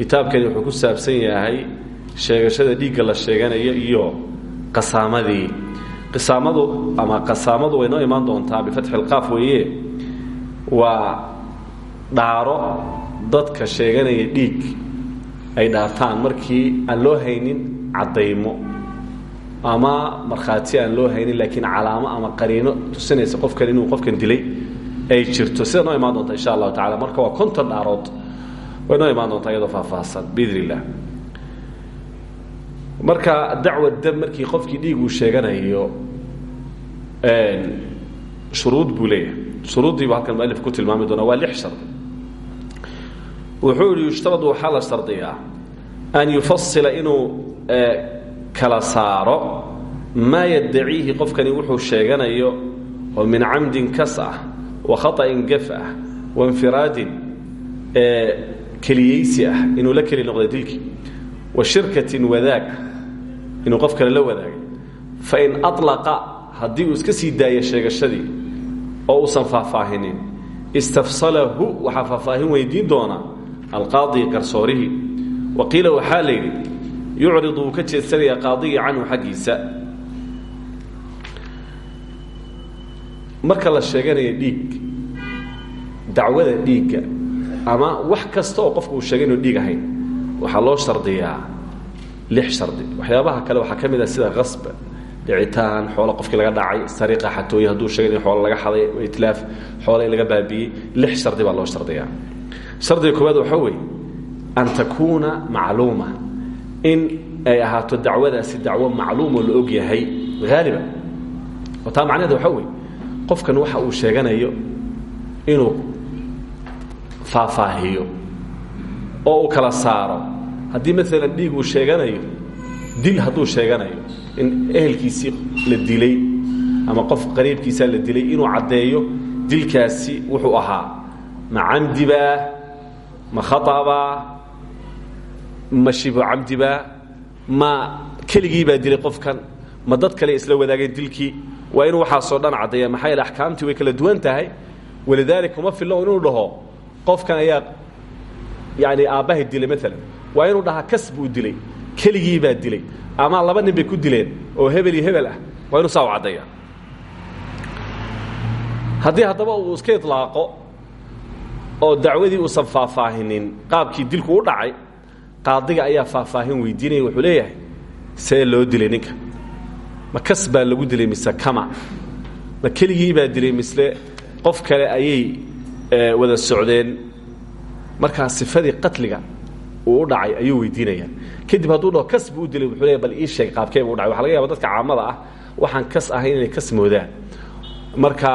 kitaabkani wuxuu ku saabsan yahay sheegashada dhiigga la sheeganayo iyo qasaamadii. Qisaamadu ama qasaamadu way noo imaan doontaa bifatxi lqaaf weeye. Waa dhaaro dadka sheeganaya dhiig ay dhaartaan markii aan loo haynin caddaymo ama markhaati aan loo haynin laakiin calaamo ama qariino tusinaysa qofkan inuu qofkan dilay ay jirto. Sida noo imaan doonta insha allahu tacala marka waa konton dhaarood way noo imaan doontaa iyadoo marka dacwa markii qofkii dhiig uu sheeganayo shuruud buu leeyahay. Shuruuddii buu halkan mualif ku tilmaami doonaa waa lix shardi wuxuu yihi yushtaradu waxaa an yufasila inuu kala saaro maa yaddaciihi qofkani wuxuu sheeganayo oo min camdin kas ah wa khaطa'in gaf ah wainfiraadin keliyeysi ah inuu la keli noqday dilkii. Wa shirkatin wadaag inuu qof kale la wadaagay. Fain alaqa haddii uu iska sii daayo sheegashadii oo uusan faahfaahinin istafsalahu waxaa faahfaahin weydiin doona alqaadi garsoorihii wa qiila waxaa la yidhi yucridu wuu ka jeedsanayaa marka la sheeganayo dhiig dacwada dhiigga ama wax kasta oo qofku uu sheegay inuu dhiig ahayn waxaa loo shardiyaa lix shardi. Waxyaabaha kale waxaa ka mid ah sida qasba dhicitaan xoolo qofkii laga dhacay sariiqa xatooye hadduu sheegay in xoolo laga xaday itlaaf xoolo in laga baabi'iyey lix shardi baa loo shardiyaa. Shardiga koowaad waxaa weeye an takuuna macluuma. In ay ahaato dacwadaasi dacwo macluumoo la og yahay haaliban oo taa macnaheeda waxaa weeye qofkan waxa uu sheeganayo inuu faahfaahiyo oo uu kala saaro. Haddii maalan dhiig uu sheeganayo dil hadduu sheeganayo in ehelkiisii la dilay ama qof qariibkiisaa la dilay inuu caddeeyo dilkaasi wuxuu ahaa ma camdibaa ma khaabaa ma shibo camdibaa ma keligii baa dilay qofkan ma dad kale isla wadaageen dilkii waa inuu waxaasoo dhan caddeeya maxaa yeele axkaamtii way kala duwan tahay walidaalika kuma fillo inuu dhaho qofkan ayaa yani aabbahay dilay maalan waa inuu dhahaa kas buu dilay keligii baa dilay ama laba nin bay ku dileen oo hebel iyo hebel ah waa inuu saa u caddeeya haddii haddaba uu iska idlaaqo oo dacwadii uusan faahfaahinin qaabkii dilku u dhacay qaadiga ayaa faahfaahin weydiinaya wuxuu leeyahay see loo dilay ninka. Ma kas baa lagu dilay mise kama? Ma keligii baa dilay misle? Qof kale ayay wada socdeen. Markaa sifadii qatliga uu u dhacay ayuu weydiinaya kadib hadduu dhaho kas buu u dilay wuxuu leeya bal ii sheeg qaabkee buu u dhacay. Waxa laga yaba dadka caamada ah waxaan kas ahayn inay kas moodaan. Marka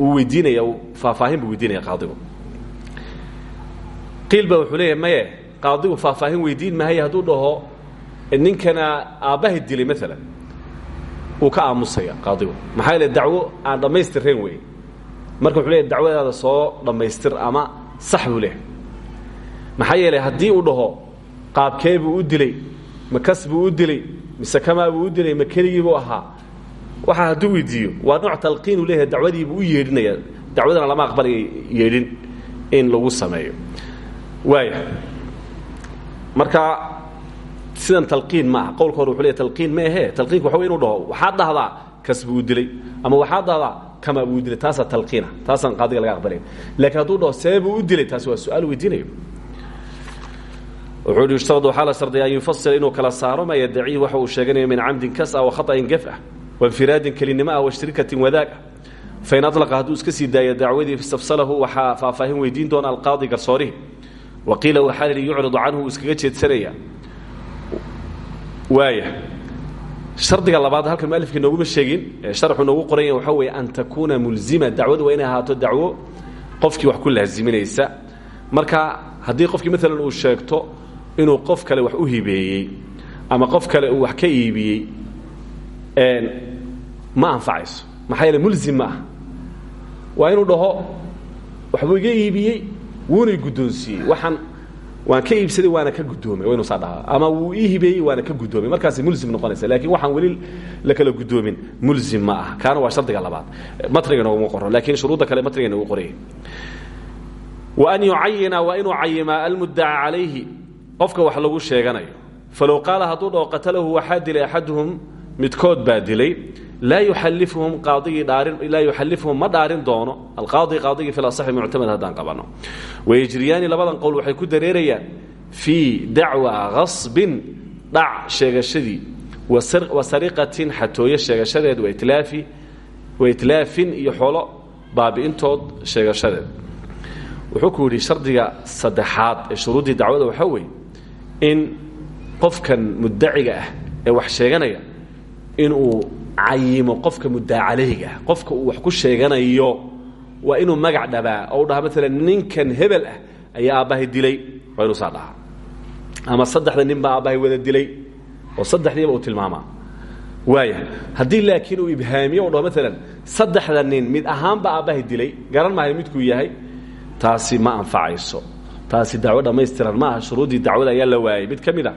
uu weydiinaya faahfaahin buu weydiinaya qaadigu. Qiil ba wuxuu leeyahay maye qaadigu faahfaahin weydiin mahaye hadduu dhaho ninkana aabbahay dilay maalan wuu ka aamusaya qaadigu. Maxaa yeele dacwo aan dhammaystirrayn wey marka wuxuu leeyahy dacwadaada soo dhammaystir ama sax buu leehay maxaa yeelay haddii uu dhaho qaabkee buu u dilay ma kas buu u dilay mise kamaa buu u dilay ma keligii buu ahaa waxaa hadduu weydiiyo. Waa nooc talqiinuu leeyahay dacwadiibuu u yeedhinaya. Dacwadana lama aqbalaya yeedhin in lagu sameeyo. Waaya marka sidan talqiin ma aha. Qowlka hore wuxuu leeyahy talqiin ma ahee. Talqiinku waxa wey inu dhaho waxaad dhahdaa kas buu u dilay ama waxaad dhahdaa kama buu dilay taasaa talqiina taasaan qaadiga laga aqbalaya laakiin hadduu dhaho see buu u dilay taasi waa su'aal weydiinayo. Wuxuu hi yushtarad waxaa la shardiya an inuu kala saaro maa yaddaciihi waxa uu sheeganayo min camdin kas ah wa khaطa'in gef ah wainfiraadin kelinimo ah washrikatin wadaag ah. Fain alaqa iska sii daayo dacwadii istafsalahu waxaa weydiin doona alqaadi garsoorihi. Wa qiila waxaa la yihi yucridu canhu uu jeedsanaya waaya shardiga labaad halkan mualifka nooguma sheegin sharxu noogu qoranya waxaa weeye an takuuna mulzima dacwadu waa inay ahaato dacwo qofkii wax ku laaziminaysa marka haddii qofkii maalan uu sheegto inuu qof kale wax u hibeeyey ama qof kale uu wax ka iibiyey ma anfacayso. Maxaa yeele mulzim ma ah. Waa inuu dhaho waxbuu iga iibiyey wuuna guddoonsiiyey waxaan waan ka iibsaday waana ka guddoomay. Waa inu saa ama wuu ii hibeeyey waana ka guddoomay. Markaasay mulzim noqonaysa laakiin waxaan weli la kala guddoomin. Mulzim ma ah kaana waa shardiga labaad. Matriga nooguma qoran laakiin shuruudda kale matriga noogu qoraya wa an yucayina waa inuu cayimaa almuddaca calayhi. Qofka wax lagu sheeganayo. Falow qaala hadduu dhaho qatalahu waxaa dilay axaduhum midkood laa yuxalifuhum qaadigii dhaarin laa yuxalifuhum ma dhaarin doono alqaadi qaadigii fi lasaxi muctamad haddaan qabanno wayajriyaani labadan qowl waxay ku dareerayaan fii dacwa hasbin dhac sheegashadii wa sariqatin xatooyo sheegashadeed wailaafi waitlaafin iyo xoolo baabi'intood sheegashadeed wuxuu ku yidhi shardiga saddexaad ee shuruuddii dacwada waxaa weeye in qofkan muddaciga ah ee wax sheeganaya inuu cayimo qofka ah qofka uu wax ku sheeganayo waa inuu magac dhabaa. Oo u dhaha maalan ninkan hebel ah ayaa aabbahay dilay waa inuu saa dhahaa. Ama saddexda nin baa aabbahay wada dilay oo saddexdiiba uu tilmaamaa. Waaya haddii laakiin uu ibhaamiyo u dhaho maalan saddexda nin mid ahaanba aabbahay dilay garan maayo midkuu yahay taasi ma anfacayso. Taasi dacwo dhammaystiran ma aha shuruuddii dacwada ayaa la waayey mid ka mid a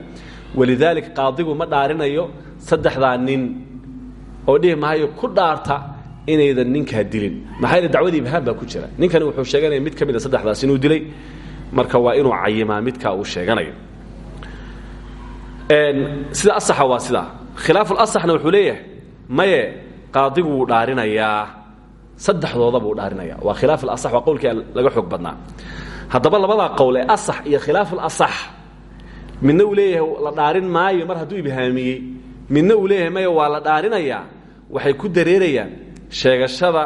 walidaalika qaadigu ma dhaarinayo saddexdaa nin oo dhihi ku dhaarta inaydan ninkaa dilin. Maxaa dacwadii ibhaam baa ku jira. Ninkani wuxuu sheeganaya mid ka saddexdaas inuu dilay marka waa inuu cayimaa midkaa uu sheeganayo. Sida asaxa waa sidaa khilaafulasaxna wuxuu leeyahay maye qaadigu wuu dhaarinayaa. Saddexdoodaba uu dhaarinaya waa khilaaf alasax waa qowlkii laga xoog badnaa. Haddaba labadaa qowl asax iyo khilaafulasax midna uu leeyahay la dhaarin maayo mar hadduu ibhaamiyey midna uu leeyahay maya waa la dhaarinayaa waxay ku dareerayaan sheegashada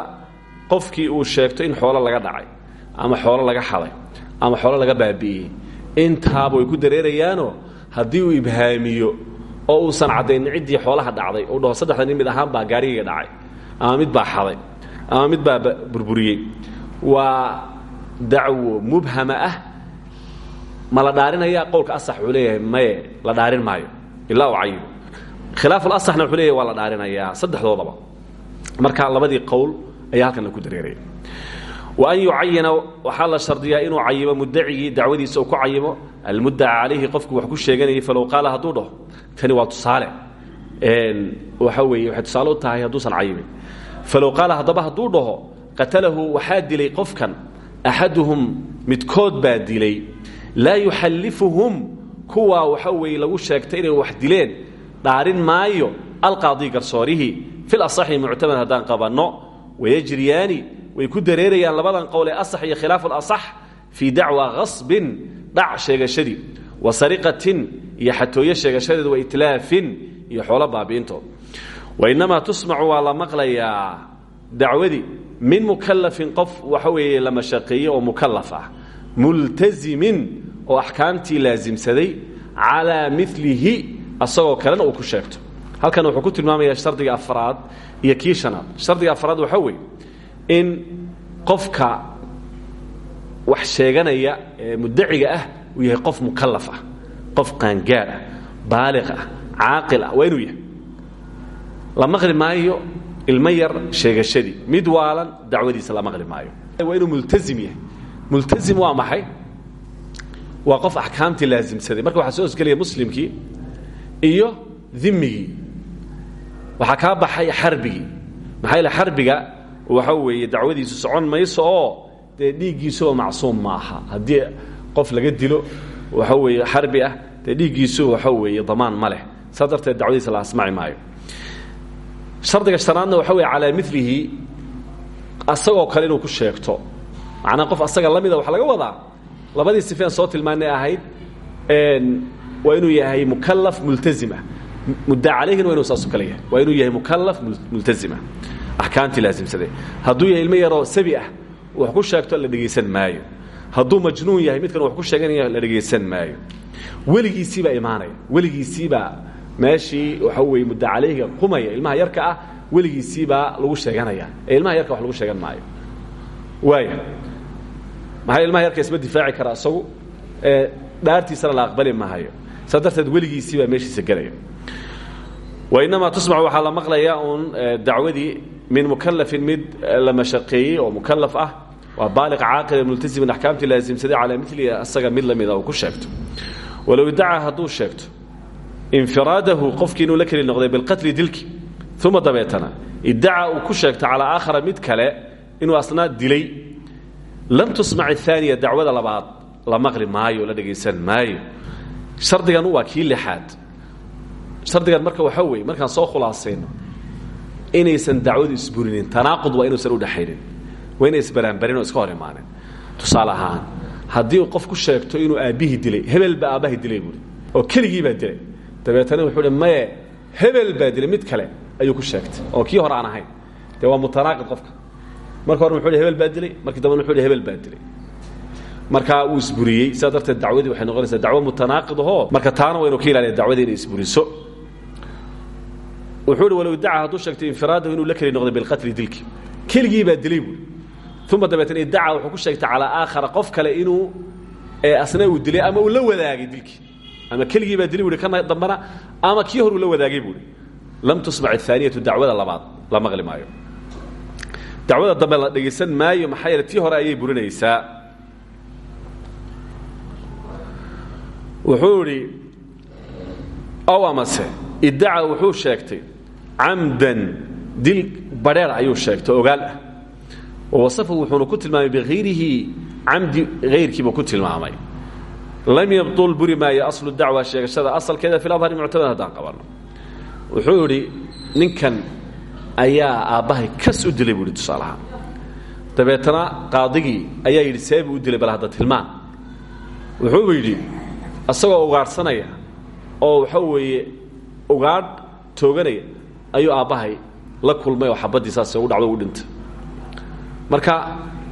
qofkii uu sheegto in xoolo laga dhacay ama xoolo laga xaday ama xoolo laga baabi'iyey intaaba way ku dareerayaanoo haddii uu ibhaamiyo oo uusan caddaynin ciddii xoolaha dhacday. Uu dhaho saddexda nin mid ahaan baa gaarigayga dhacay ama mid baa xaday ama mid baa burburiyey. Waa dacwo mubhama ah ma la dhaarinaya qowlka asax wuxuu leeyahay maye la dhaarin maayo. Ilaa u cayibo khilaafulasaxna wuxuu leeyahay waa la saddexdoodaba. Marka labadii qowl ayaa halkana ku dareeraya wa an yucayina waxaa la shardiyaa inuu cayimo mudacigii dacwadiisa uu ku cayimo. Almuddaca calayhi qofku wax ku sheeganayay falow qaala hadduu dhaho. Tani waa tusaale. Waxa weeye waxay tusaale u tahay hadduusan cayimin. Falow qaala haddaba hadduu dhaho qatalahu waxaa dilay qofkan axaduhum midkood baa laa yuxallifuhum. Kuwaa waxa weeye lagu sheegtay inay wax dileen. Dhaarin maayo alqaadi garsoorihii fil asaxi muctamad haddaan qabanno wayajriyaani way ku dareerayaan labadan qowl ee asax iyo khilaafu alasax fii dacwa hasbin dhac sheegashadii wa sariqatin iyo xatooyo sheegashadeed wa itlaafin iyo xoolo baabi'intood wainamaa tusmacu waa la maqlayaa dacwadii min mukalafin qof waxa weeye la mashaqeeye oo mukalaf ah multazimin oo axkaamtii laasimsaday calaa milihi asagoo kalena uu ku sheegto. Halkan wuxuu ku tilmaamayaa shardiga afraad iyo kii shanaad. Shardiga afraad waxaa weeye in qofka wax sheeganaya ee mudaciga ah uu yahay qof mukalaf ah qof qaangaar ah baaliq ah caaqil ah waa inuu yahay. La maqli maayo ilmo yar sheegashadii. Mid waalan dacwadiisa la maqli maayo. Waa inuu multazim yahay multazim waa maxay? Waa qof axkaamtii laasimsaday marka waxaa soo hosgelaya muslimkii iyo dimigii waxaa kaa baxay xarbigii. Maxaa yaele xarbiga waxa weeye dacwadiisu socon mayso oo dee dhiiggiisuba macsuum ma aha. Haddii qof laga dilo waxa weeye xarbi ah dee dhiiggiisu waxa weeye damaan ma leh. Saa darteed dacwadiisa la asmaci maayo. Shardiga shanaadna waxa weye calaa milihi asagoo kale inuu ku sheegto macnaa qof asaga la mida waxaa laga wadaa? Labadii sifeen soo tilmaanay ahayd waa inuu yahay mukalaf multazim ah mudda calayhina waa inu saasu kale yahay. Waa inuu yahay mukalaf multazim ah axkaamtii laasimsaday hadduu yahay ilmo yaroo sabi ah wax ku sheegto la dhegaysan maayo. Hadduu majnuun yahay midkan wax ku sheeganaya la dhegaysan maayo. Weligiisiibaa imaanaya. Weligiisiibaa meeshii waxa weye mudda calayhiga qumaya ilmaha yarka ah weligiisiibaa lagu sheeganaya. Ee ilmaha yarka wax lagu sheegan maayo. Waaya maxaa ilmaha yarka isma difaaci kara isagu? Dhaartiisana la aqbali maayo saa darteed weligiisii baa meeshiisa gelaya wainamaa tusmacu waxaa la maqlayaa uun dacwadii min mukalafin mid la mashaqeeyey oo mukalaf ah. Waa baaliq caaqila multasimin axkaamtii laasimsaday calaa milihi asaga mid lamida uu ku sheegto. Walow idacaa hadduu sheegto infiraadahu qofkii inuu la keli noqday bilqatli dilki uma dabeetana iddaca uu ku sheegto calaa aakhara mid kale inuu asnaa dilay lam tusmac aaniya dacwada labaad la maqli maayo la dhegaysan maayo shardigan waa kii lixaad shardigan marka waxaa weeye markaan soo khulaasayno inaysan dacwadu isburinin tanaaqud waa inuusan udhaxaynin waa inay isbaraanbarin oo iska hor imaanin tusaale ahaan haddii uu qof ku sheegto inuu aabbihii dilay hebel baa aabbahi dilay buuri oo keligii baa dilay dabeetana wuxuu hi maye hebel baa dilay mid kale ayuu ku sheegtay oo kii hore aan ahayn dee waa mutanaaqid qofka marka hore wuxuu hebel baa dilay markii dambena wuxuu hebel baa dilay. Markaa wuu isburiyey sidaa darteed dacwadii waxay noqonaysaa dacwo mutanaaqid ahoo marka taana waynu ka ilaaliya dacwadii inay isburiso. Wuxuu hi walow idaca hadduu sheegtay infiraadahu inuu la keli noqday bilqatli dilki. Keligii baa dilay buuri uma dabeetna idaca wuxuu ku sheegtay calaa aakhara qof kale inuu asna uu dilay ama uu la wadaagay dilkii ama keligii baa dilay buui kana dambana ama kii hor uu la wadaagay buui lam tusmac ahaaniyatu dacwada labaad la maqli maayo dacwada dambe la dhegaysan maayo maxaa yeele tii hore ayay burinaysaa. Wuxuu idhi ow wuxuu sheegtay camdan dil badheer ayuu sheegtay ogaal ah. Wawasafahu wuxuuna ku tilmaamay biayrihi camdi hayrkiibuu ku tilmaamay. Lam yabtul buri maayo aslu dacwa sheegashada asalkeeda fi adhari muctamad haddaan qabanno. Wuxuu ninkan ayaa aabbahay kas u dilay buu ihi tusaalahaan dabeetana qaadigii ayaa yidhi seebuu u dilay bal hadda tilmaan. Wuxuu yidhi asagoo ugaadhsanaya oo waxa weeye ugaadh tooganaya ayuu aabbahay la kulmay oo xabaddii saas u dhacdo u dhintay. Marka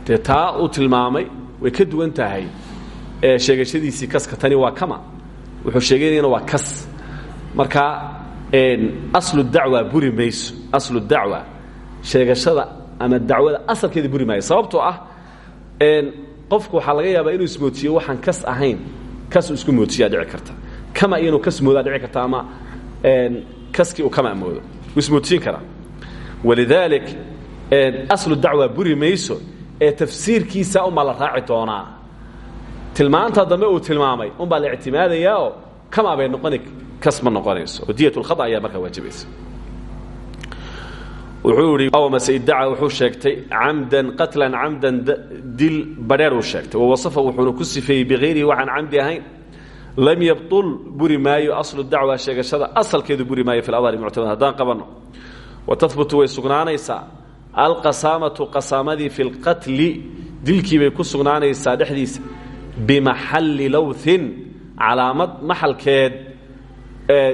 dee taa uu tilmaamay way ka duwan tahay sheegashadiisii kaska tani waa kama. Wuxuu sheegaynayana waa kas. Marka aslu dacwa buri mayso aslu dacwa sheegashada ama dacwada asalkeeda buri maayo. Sababtoo ah qofku waxaa laga yaabaa inuu ismootiyo waxaan kas ahayn kas uu isku mootiyaa dhici karta. Kama iyanuu kas moodaa dhici karta ama kaskii uu kama moodo. Wuu ismootiyin karaa. Walidaalik aslu dacwa buri mayso ee tafsiirkiisa unbaa la raaci doonaa. Tilmaanta dambe uu tilmaamay unbaa la ictimaadayaao kama bay noqoni kas ma noqonayso. Oo diyat lkhada ayaa markaa waajibaysa wuxuu idhi awmase iddaca wuxuu sheegtay camdan qatlan camdan dil badheer uu sheegtay. Wawasafa wuxuuna ku sifeeyey bikayrihi waxaan camdi ahayn. Lam yabtul buri maayo aslu dacwa sheegashada asalkeedu buri maayo fi adhari muctamad haddaan qabanno. Wa tahbutu way sugnaanaysaa. Alqasaamatu qasaamadii fi lqatli dilkii bay ku sugnaanaysaa dhexdiisa bimaxalli lowthin calaamad maxalkeed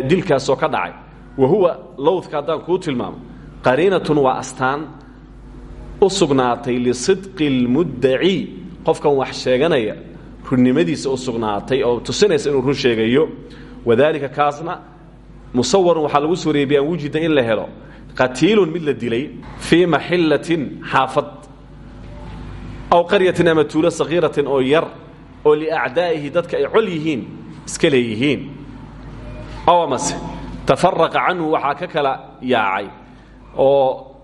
dilkaasoo ka dhacay. Wa huwa lowdka haddaan kuu tilmaamo qariinatun waa astaan u sugnaatay lisidqi اlmuddaci qofkan wax sheeganaya runnimadiisa u oo tusinaysa inuu run sheegayo. Wadalika kaasna musawarun waxaa lagu suureeyey bian wujida in la helo. Qatiilun mid la dilay fii maxillatin xaafad. Aw qaryatin ama tuulo sakiiratin oo yar oo liacdaa'ihi dadka ay col yihiin iska leeyihiin. Aw amase tafaraqa canhu waxaa ka kala yaacay oo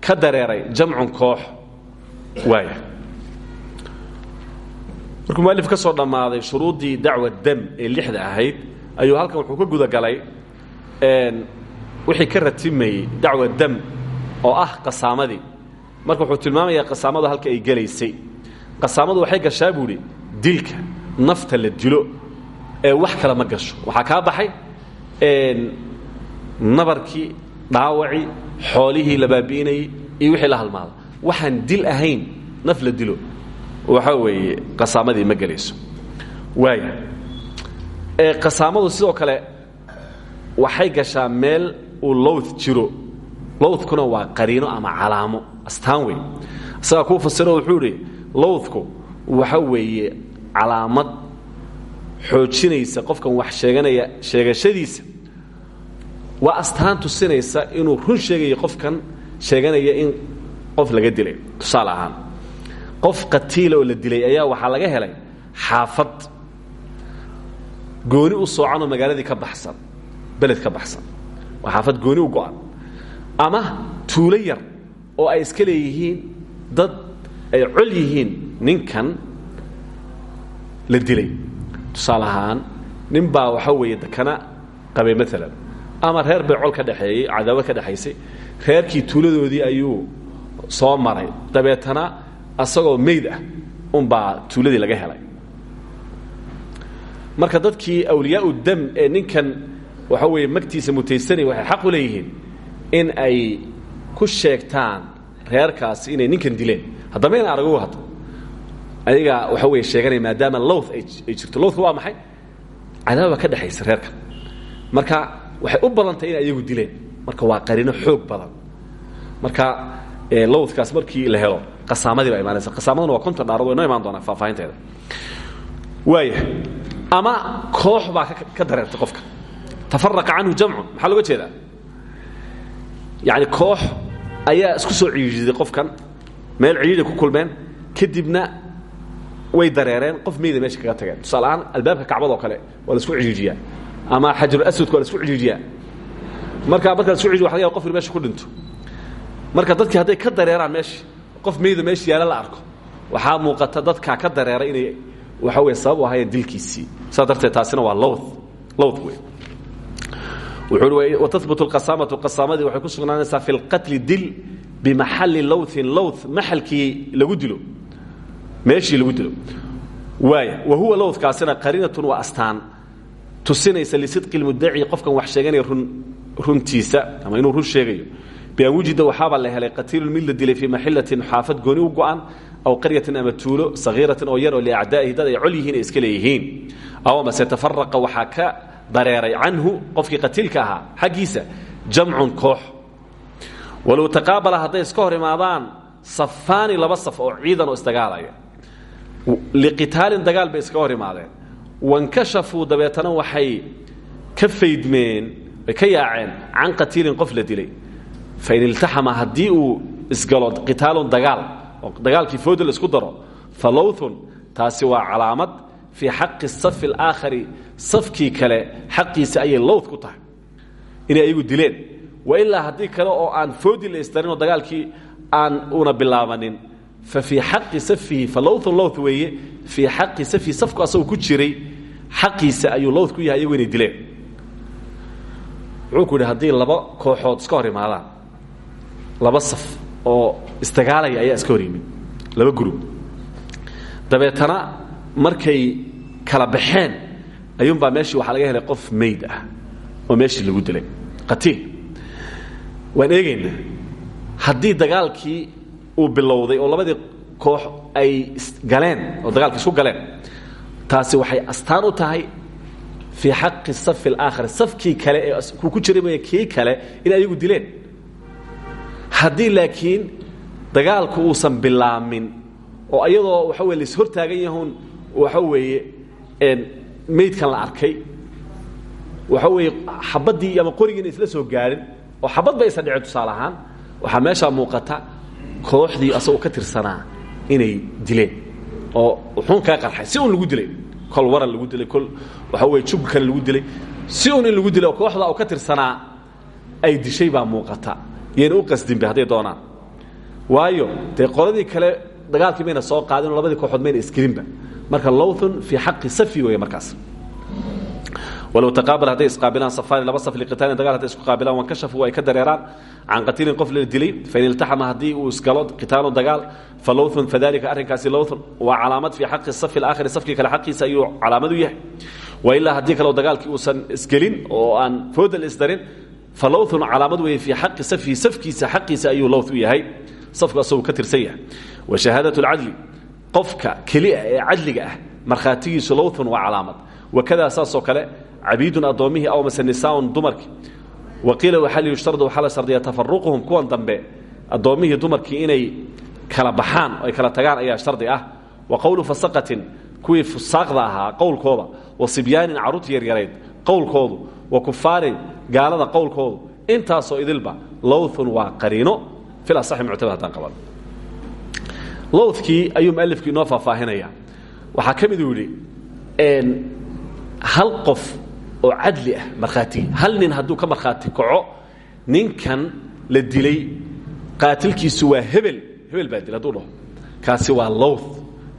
ka dareeray jamcun koox. Waaya markuu mualif ka soo dhammaaday shuruuddii dacwa dam ee lixda ahayd ayuu halkan wuxuu ka gudagalay wixii ka ratimayey dacwa dam oo ah qasaamadii. Marka wuxuu tilmaamayaa qasaamadu halka ay gelaysay qasaamadu waxay gashaa buu idhi dilka nafta la dilo ee wax kale ma gasho. Waxaa kaa baxay nabarkii dhaawacii xoolihii la iyo wixii la halmaada. Waxaan dil ahayn naf la dilo. Waxaa weeye qasaamadii ma gelayso waaya qasaamadu sidoo kale waxay gashaa meel uu lowth jiro. Lowthkuna waa qariino ama calaamo astaan wey isagaa kuu fasiro wuxuu idhi waxa weeye calaamad xoojinaysa qofkan wax sheeganaya sheegashadiisa waa astaan tusinaysa inuu run sheegayo qofkan sheeganaya in qof laga dilay. Tusaale ahaan qof qatiila oo la dilay ayaa waxaa laga helay xaafad. Gooni u soocanoo magaaladii ka baxsan beled ka baxsan. Waa xaafad gooni u go'an. Ama tuulo oo ay iska leeyihiin dad ay col yihiin ninkan la dilay. Tusaale ahaan nin baa waxaa weeye dekana qabay ama reer bay ka dhexeeyey cadaawad ka dhexaysay reerkii tuuladoodii ayuu soo maray. Dabeetana asagoo mayd ah unbaa tuuladii laga helay. Marka dadkii awliyaa dam ee ninkan waxa weeye magtiisa mutaysanaya waxay xaq u leeyihiin in ay ku sheegtaan reerkaasi inay ninkan dileen. Haddama ina aragu hadda ayaga waxa wey sheeganaya maadaama lowth ay jirto. Lowthka waa maxay? Cadaaba ka dhexaysa reerkan marka waxay u badantay inay ayagu dileen. Marka waa qarino xoog badan. Marka lowthkaas markii la helo qasaamadii baa imaanaysa qasaamaduna waa konton dhaarad way noo imaan doonaa faahfaahinteeda. Waaya ama koox baa ka dareertay qofka. Tafaraqa canhu jamcun maxaa looga jeedaa? Yani koox ayaa isku soo ciiiday qofkan meel ciiiday ku kulmeen kadibna way dareereen qof meyda meesha kaga tageen. Tusaale ahaan albaabka kacbadoo kale waa la isku ciiijiyaa ama xajarulaswadka waa la isku ciiijiyaa marka marka la isku ciijiyo waxa laga yaaba qof meesha ku dhinto. Marka dadkii hadday ka dareeraan meesha qof meyda meesha yaalla la arko. Waxaa muuqata dadkaa ka dareeray inay waxa wey sabab u ahaayeen dilkiisii. Saas darteed taasina waa lowth lowth wey wuxuu i watahbut alqasaamatu qasaamadii waxay ku sugnaanaysaa fi lqatli dil bimaxalli lowthin lowth maxalkii lagu dilo. Meeshii lagu dilo. Waaya wa huwa lowthkaasina qariinatun waa astaan tusinaysa lisidqi lmudaci qofkan wax sheeganaya run runtiisa ama inuu run sheegayo. Bian wujida waxaabaa la helay qatiilun mid la dilay fii maxilatin xaafad gooni u go'an aw qaryatin ama tuulo sagiiratin oo yar oo liacdaa'ihi dad ay col iska leeyihiin. Aw amase tafaraqa waxaa ka dareeray canhu qofkii qatiilka ahaa xaggiisa jamcun koox. Walow taqaabala iska hor imaadaan safaani laba saf oo ciidan oo isdagaalaya. Liqitaalin dagaal bay iska hor imaadeen wankashafuu dabeetana waxay ka faydmeen ay ka yaaceen can qatiilin qof la dilay fain iltaxama haddii uu isgalo qitaalun dagaal oo dagaalkii fooda la isku daro fa lowthun taasi waa calaamad fii xaqi safi alaakhari safkii kale xaqiisa ayay lowth ku tahay inay ayagu dileen wa ilaa haddii kale oo aan foodii la dagaalkii aan una bilaabanin fii xaqi safihi fa lowthun lowth weeye fii xaqi safihi safku asagoo ku jiray xaqiisa ayuu lowth ku yahay ayagu inay dileen. Wuxuu ku yidhi haddii laba kooxood iska hor imaadaan laba saf oo isdagaalaya ayaa iska hor yimid laba gurub. Dabeetana markay kala baxeen ayuunbaa meeshii waxaa laga helay qof mayd ah oo meeshii lagu dilay. Qatiil waan eegaynaa haddii dagaalkii uu bilowday oo labadii koox ay galeen oo dagaalkii isku galeen. Taasi waxay astaan u tahay fii xaqi safi alaakhar safkii kale ee kuu ku jiray mooya kii kale inay ayagu dileen. Haddii laakiin dagaalku uusan bilaamin oo ayadoo waxa weye lais hortaagan yahuun waxa weeye maydkan la arkay waxa weeye xabaddii ama qorigiina isla soo gaarin oo xabad ba aysan dhicin tusaale ahaan waxaa meeshaa muuqata kooxdii asagoo ka tirsanaa inay dileen oo wuxuun kaga qarxay. Si un lagu dilay kol waran lagu dilay kol waxa weye jug kale lagu dilay. Si un in lagu dilay oo kooxdaa uu ka tirsanaa ay dishay baa muuqata. Yayna u qasdinba hadday doonaan. Waayo dee qoladii kale dagaalkii mayna soo qaadin oo labadii kooxood mayna isgelinba marka lowthun fii xaqi safi weeye markaas walow taqaabala hadday isqaabilaan safaani laba saf liqitaalin dagal hadday isku qaabilaan wankashafu ay ka dareeraan can qatiilin qof la dilay fain iltaxama haddii uu isgalo qitaalun dagaal fa lowthun fadalika arrinkaasi lowthun waa calaamad fii xaqi safi alaakhiri safkii kale xaqiisa ayuu calaamad u yahay wa ilaa haddii kaleo dagaalkii uusan isgelin oo aan fooda la isdarin fa lowthun calaamad weeye fii xaqi safihi safkiisa xaqiisa ayuu lowth u yahay safku asaguu ka tirsan yahay wa shahaadat lcadli qofka keliah ee cadliga ah markhaatigiisu lowthun waa calaamad wakadaa saasoo kale cabiidun addoommihii aw mase nisaaun dumarkii wa qiila waxaa li yushtaradu waxaa la shardiyaa tafaruquhum kuwan dambe addoommihii dumarkii inay kala baxaan oo ay kala tagaan ayaa shardi ah wa qowlu fasaqatin kuwii fusaaqda ahaa qowlkooda wa sibyaanin carruurta yaryarayd qowlkoodu wa kufaarin gaalada qowlkoodu intaasoo idilba lowthun waa qariino fil asaxi muctamad haddaan qaban lowthkii ayuu mualifku inoo faahfaahinaya waxaa ka miduu yidhi hal qof oo cadli ah markhaatigii hal nin hadduu ka markhaati kaco ninkan la dilay qaatilkiisu waa hebel. Hebel baa dilay haduu dhaho. Kaasi waa lowth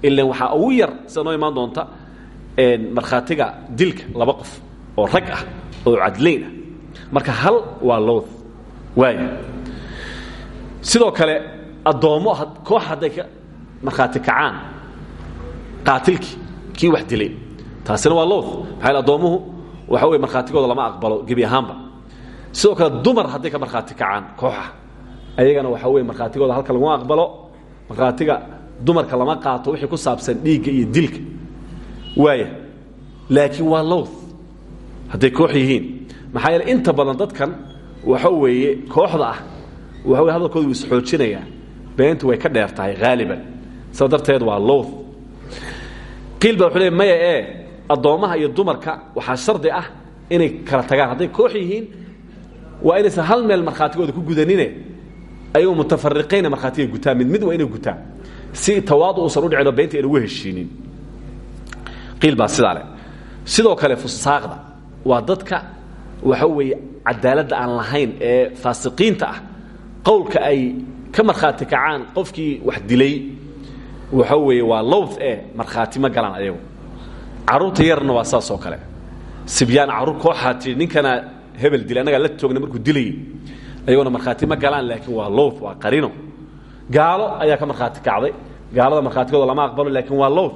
ilan waxaa ugu yar sida noo imaan doonta markhaatiga dilka laba qof oo rag ah oo cadlayn ah. Marka hal waa lowth waaya sidoo kale addoommo koox hadday ka markhaati kacaan qaatilkii kii wax dilay. Taasina waa lowth maxaa addoommuhu waxa weye markhaatigooda lama aqbalo gebi ahaanba. Sidoo kale dumar hadday ka markhaati kacaan kooxa. Ayagana waxa weye markhaatigooda halka laguma aqbalo markhaatiga dumarka lama qaato wixii ku saabsan dhiigga iyo dilka. Waaya laakiin waa lowth hadday koox yihiin. Maxaa yeele inta badan dadkan waxa weeye kooxda ah waxa wey hadalkooda wuu isxoojinayaa beentu way ka dheer tahay haaliban sida darteed waa lowth qiil baa wuxuu le maya ee addoommaha iyo dumarka waxaa shardi ah inay kala tagaan. Hadday koox yihiin waa inaysan hal meel markhaatigooda ku gudanine ayagoo mutafariqayna markhaatiga gutaan mid mid waa inay gutaan. Si tawaadu uusan u dhicin oo beenta ayna ugu heshiinin. Qiil baa sidaa leh. Sidoo kale fusaaqda. Waa dadka waxa weeye cadaaladda aan lahayn ee faasiqiinta ah. Qowlka ay ka markhaati kacaan qofkii wax dilay waxa weeye waa lowth ee markhaati ma galaan ayagu carruurta yarna waa saas oo kale. Sibyaan carruur kooxaa tii ninkana hebel dilay annagaa la toogna markuu dilayay ayagoona markhaati ma galaan laakiin waa lowth waa qarino. Gaalo ayaa ka markhaati kacday gaalada markhaatigooda lama aqbalo laakiin waa lowth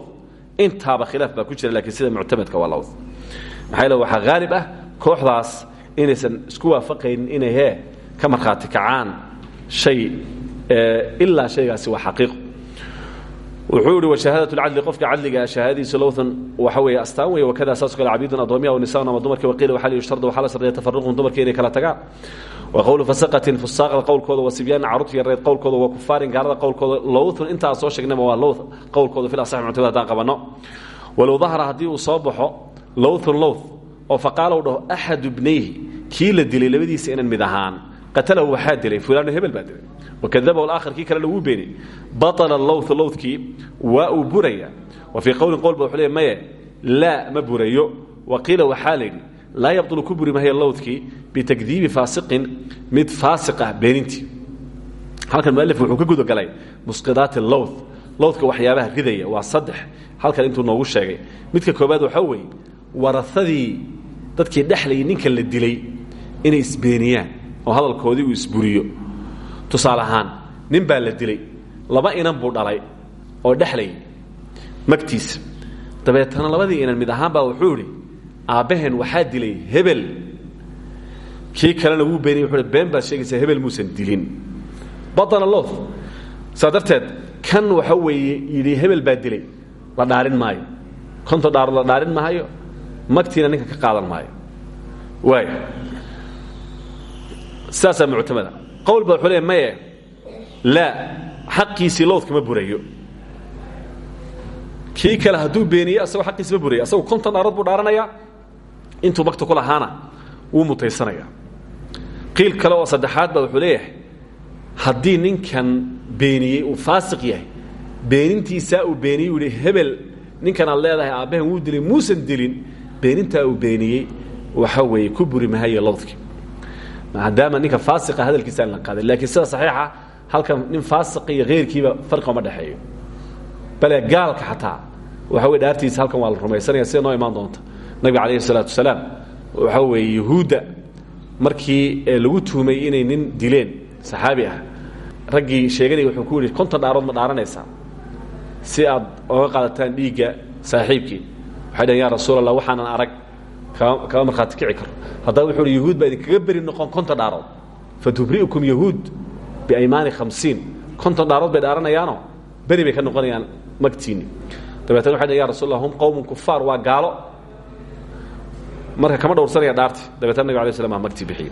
intaaba khilaaf baa ku jira lakiin sida muctamadka waa lowth maxaa yeele waxaa haalib ah kooxdaas inaysan isku waafaqaynin inay hee ka markhaati kacaan shay ilaa shaygaasi waa xaqiiqo wuxuu ihi washahaadat lcadli qofka cadliga shahaadadiisu lowthan waxa weeye astaan weeye wakada saas kale cabidun addoomiya nisan ama dumarkii waqiila waxaa yushtarda waxaa la shardiya tafaruqun dumarkii inay kala tagaan. Wa qowlu fasaqatin fusaaqda qowlkooda wa sibyaana carruurta yareed qowlkooda wa kufaarin gaalada qowlkooda lowthun intaa soo sheegnayba waa lowth qowlkooda fil asax muctamad haddaan qabanno walow dahara haddii uu soo baxo lowthun lowth oo faqaala u dhaho axadu bnayhi kii la dilay labadiisa inan mid ahaan qatalahu waxaa dilay fulaanu hebel baa dilay wakadabahu alaakhar kii kalena wuu beeniyey batala lowthu lowthkii waa uu buraya. Wa fii qowlin qowl ba wuxuu leey maye laa ma burayo wa qiila waxaa la yidhi laa yabdulu ku buri mahayo lowthkii bitakdiibi faasiqin mid faasiq ah beenintii halkan mualif wuxuu ka gudagalay musqidaati lowth lowthka waxyaabaha ridaya waa saddex. Halkan intuu noogu sheegay midka koobaad waxaa dadkii dhexlayay ninka la dilay inay isbeeniyaan oo hadalkoodii uu isburiyo tusaale ahaan nin baa la dilay laba inan buu dhalay oo dhexlayay magtiisa dabeetana labadii inan mid ahaan baa wuxuu idhi aabbaheen waxaa dilay hebel. Kii kalena wuu beeniyey wuxuu been baad sheegaysaa hebel muusan dilin. Badana looth saa kan waxa weeye yidhi hebel baa dilay la dhaarin maayo. Konto dhaaro la dhaarin maayo magtiina ninka ka qaadan maayo. Waaya sidaasaa muctamada qowl baa wuxuu leey maye laa xaqiisii lowdka ma burayo kii kale hadduu beeniye asagoo xaqiisi ma burayo asagu konton dhaarood buu dhaaranayaa intuu magta ku lahaana wuu mutaysanaya qiil kale oo saddexaad baa wuxuu leeyahay haddii ninkan beeniyey uu faasiq yahay beenintiisaa uu beeniyey uu yihi hebel ninkan aad leedahay aabbahan wuu dilay muusan dilin beenintaa uu beeniyey waxa weeye ku buri mahayo lowdkii maadaama ninka faasiqa hadalkiisa aan la qaaday laakiin sida saxiixa halkan nin faasiqa iyo heyrkiiba farqa uma dhexeeyo. Bale gaalka xataa waxa weye dhaartiisa halkan waa la rumaysanaya sida noo imaan doonta? Nabiga calayhi salaatu wasalaam waxa weeye yuhuudda markii lagu tuhmay inay nin dileen saxaabi ah raggii sheeganaya wuxuu ku yidhi konton dhaarood ma dhaaranaysaa si aad oga qaadataan dhiigga saaxiibkii. Waxay dhaheen ya rasuul allah waxaanan arag kama markhaati kici karo. Haddaba wuxuu hi yahuud baa idinkaga beri noqon konton dhaarood. Fatubri'ukum yahuud biaymaani khamsiin. Konton dhaarood bay dhaaranayaanoo beri bay ka noqonayaan magtiinni dabeetana waxay dhaheen ya rasul allah hum qowmun kufaar waa gaalo. Marka kama dhowrsanaya dhaarti. Dabeetna nabig alay slam magtii bixiye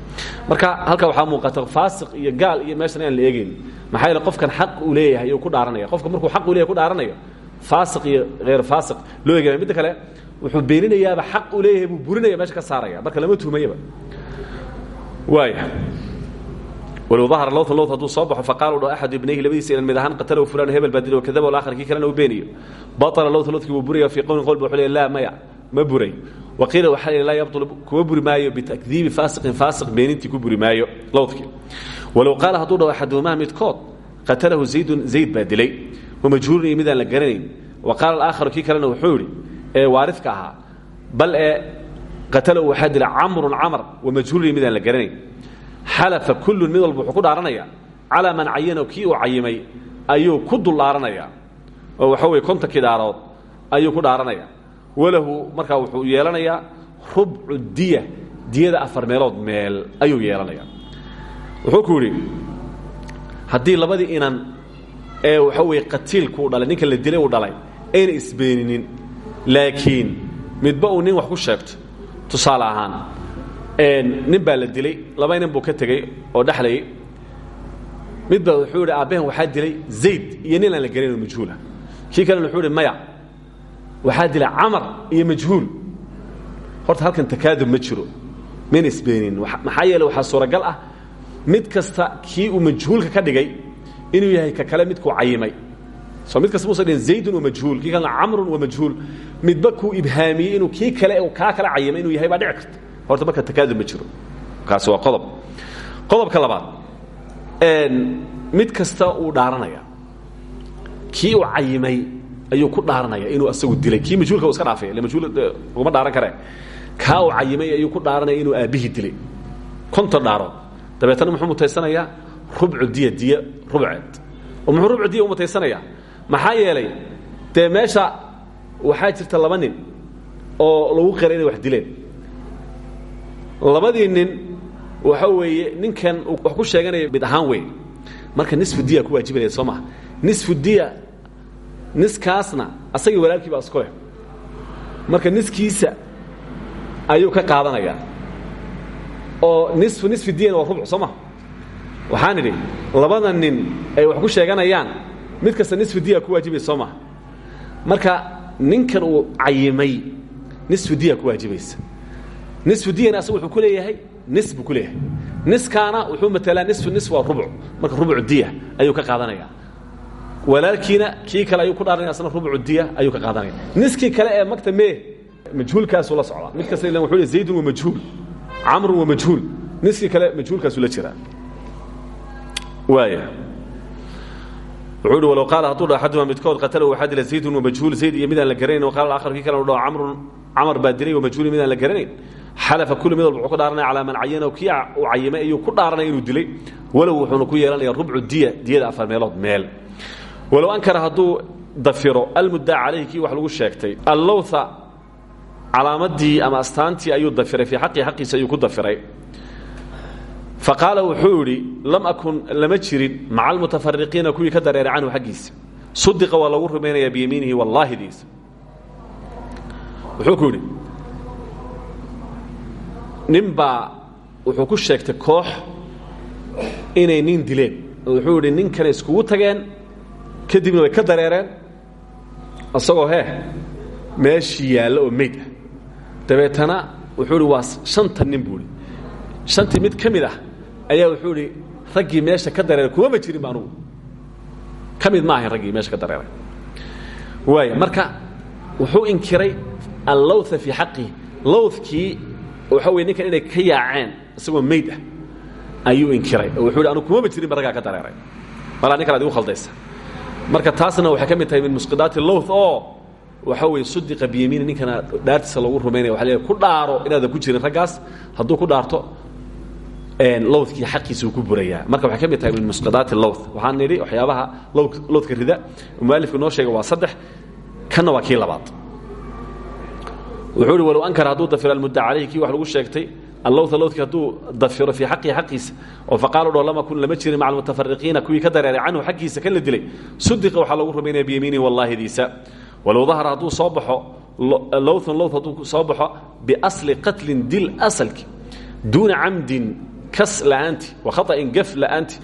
marka halka waxaa muuqata faasiq iyo gaal iyo meeshan aan la eegayn maxaa yeele qofkan xaq uu leeyahay uu ku dhaaranaya. Qofka markuu xaq uu leeyahay ku dhaaranayo faasiq iyo hayr faasiq loo eegaya midda kale wuxuu beeninayaaba xaq uu leeyahay buu burinaya meesha ka saaraya. Marka lama tuhmayaba waaya walow dahara lowtan lowt hadduu soo baxo faqaala u dhaho axadu ibnayhi labadiisa inan mid ahaan qatalahu fulan hebel baa dilo wakadaba alaakhar kii kalena uu beeniyo. Batala lowta lowtkii wuu buraya fii qowlin qowl ba wuxuu leeyahy laa maya ma buray. Waqiila waxaa l laa yabطul kuma buri maayo bitakdiibi faasiqin faasiq beenintii ku buri maayo lowdkii walow qaala hadduu dhaho axaduhumaa midkood qatalahu zaydun zayd baa dilay wamajhuulun iyo midaan la garanayn. Wa qaala alaakharu kii kalena wuxuu yidhi ee waaridka ahaa bal ee qatalahu waxaa dilay camrun camr wamajhuulun iyo midaan la garanayn. Xalafa kullun mid walba ku dhaaranayaa calaa man cayano kii uu cayimay ayuu ku dul dhaaranayaa oo waxa weye kontonkii dhaarood ayuu ku dhaaranaya. Walahu markaa wuxuu yeelanayaa rubcu diya diyada afar meelood meel ayuu yeelanaya. Wuxuu ku yidhi haddii labadii inan ee waxa weye qatiilku u dhalay ninka la dilay uu dhalay ayna isbeeninin laakiin midba uu nin wax ku sheegto tusaale ahaan nin baa la dilay laba nin buu ka tegey oo dhexlayay midba wuxuu yidhi aabbehen waxaa dilay zayd iyo nin aan la garayn oo majhuula kii kalena wuxuu yidhi maya waxaa dilay camar iyo majhuul. Horta halkan takaadum ma jiro. Mayna isbeenin maxaa yeele waxaa suuragal ah mid kasta kii uu majhuulka ka dhigay inuu yahay ka kale midkuu cayimay soo mid kasta muusa dhihin zaydun wa majhuul kii kalena camrun wa majhuul midba kuu ibhaamiyey inuu kii kale kaa kale cayimay inuu yahay baa dhici karta. Horta marka takaadum ma jiro. Kaasi waa qodob. Qodobka labaad mid kasta uu dhaaranaya. Kii uu cayimay ayuu ku dhaaranaya inuu asagu dilay. Kii majhuulka u iska dhaafay ille majhuul ugama dhaaran karee kaa uu cayimay ayuu ku dhaaranaya inuu aabbihii dilay. Konton dhaarood dabeetana muxuu mutaysanayaa rubcu diya diya rubceed. Oo muxuu rubcu diya u mutaysanayaa maxaa yeelay dee meesha jirta laba nin oo lagu qira inay wax dileen. Labadii nin waxa weeye ninkan wax ku sheeganaya mid ahaan wey marka nisfu diya ku waajibanaya soo nisfu diya niskaasna asagii walaalkii baa isku marka niskiisa ayuu ka qaadanayaa. Oo nisfu nisfi diyana waa rubc soo waxaan idhi labada nin ay wax ku sheeganayaan mid kasta nisfu diya ku waajibaya soo maha. Marka ninkan uu cayimay nisfu diya ku waajibaysa. Nisfu diyana asagu wuxuu ku leeyahay nis buu ku leeyahay. Niskaana wuxuu matelaa nisfu nis waa rubc marka rubcu diya ayuu ka qaadanayaa walaalkiina kii kale ayuu ku dhaaranaya asna rubcu diya ayuu ka qaadanaya. Niskii kale ee magta mee majhuulkaasuu la socdaa. Mid kasta ilan wuxuu leey zaydun wa majhuul camrun wa majhuul. Niskii kale majhuulkaasuu la jiraa. Waaya wuxuu ihi walow qaala hadduu dhaho axaduma midkood qatalahu waxaa dila zaydun wa majhuul. Zayd iyo midaan la garanayn wa qaala aakhar kii kale u dhaho camrun camar baa dilay wa majhuul midaan la garanayn. Xalafa kullu mid walba wuxuu ku dhaaranaya calaa man cayanahu kii uu cayimay ayuu ku dhaaranaya inuu dilay. Walow wuxuuna ku yeelanaya rubcu diya diyada afar meelood meel. Walow ankara hadduu dafiro almuddaa calayhi kii wax lagu sheegtay allowha calaamadii ama astaantii ayuu dafiray fii xaqii xaqiisa ayuu ku dafiray fa qaala wuxuu lam akun lama jirin. Maca almutafariqiina kuwii ka dareeray canhu sudiqa waa lagu rumaynayaa biyamiinihi wallaahidiisa wuxuu ku yidhi nin baa wuxuu ku sheegtay koox inay nin dileen. Wuxuu idhi ninkana tageen kadibna ka dareereen. Isagoo hee meeshii yaalla oo meyd ah. Wuxuu idhi waa shanta nin buu idhi shantii mid ka ah ayaa wuxuu idhi raggii meesha ka dareeray kuma ma jirin ba anugu. Ka mid ma ahayn raggii meesha ka dareeray waaya marka wuxuu inkiray allowha fii xaqihi lowdkii waxa weye ninkan inay ka yaaceen isagoo meyd ah ayuu inkiray. Oo wuxuu idhi anugu kuma ma jirin ba raggaa ka dareeray. Malaa nin kale ad igu khaldaysa. Marka taasna waxay ka mid tahay min musqidaati lowth oo waxa weye sudiqa biyamiini ninkana dhaartiisa lagu rumaynaya waa leeyahay ku dhaaro inaadan ku jirin raggaas. Hadduu ku dhaarto lowdkii xaqiisa uu ku burayaa marka waxay ka mid tahay min musqidaati waxaan nidhi waxyaabaha lowdka rida mualifku noo sheega waa saddex kanna waa kii labaad. Wuxuu walow ankara hadduu dafiro almudda calayhi wax lagu sheegtay allowha lowdkii hadduu dafiro fii xaqihi xaqiisa oo faqaalo dho lama kun lama jirin maca almutafariqiina. Kuwii ka dareeray canhu xaggiisa kan la dilay. Sudiqa waxaa lagu rumaynaya biyamiinihi wallaahidiisa walow dahara hadduu soo baxo lowthun lowth hadduu soo baxo biasli qatlin dil asalki duuna camdin kas la'aanti wa khaطa'in gaf la'aanti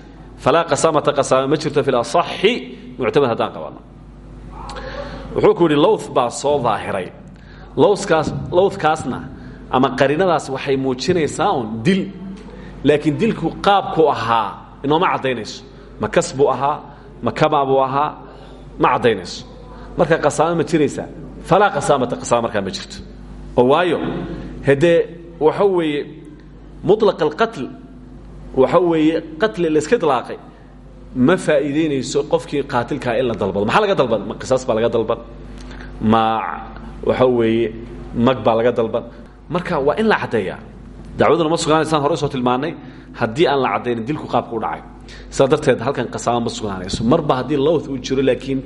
falaa qasaamata qasaama ma jirto fi lasaxi muctamad haddaan qabanno wuxuu ku yidhi lowth baa soo daahiray lowkaas lowthkaasna ama qarinadaas waxay muujinaysaa un dil laakiin dilku qaabku ahaa inooma caddaynayso. Ma kas buu ahaa ma kamaa buu ahaa ma caddaynayso. Marka qasaamo ma jiraysaa falaa qasaamata qasaama markaa ma jirto. Oo waayo haddee waxa weeye muطlaq alqatl waxa weeye qatli layska ilaaqay ma faa'iideynayso qofkii qaatilkaa in la dalbado. Maxaa laga dalban? Ma qisaas baa laga dalban? Ma waxa weeye mag baa laga dalban? Marka waa in la caddeeyaa. Dacwaduna ma sugnaanaysaan hore soo tilmaannay haddii aan la caddaynin dilku qaabka u dhacay. Sidaa darteed halkan qasaamo ma sugnaanayso. Marba haddii lowth uu jiro laakiin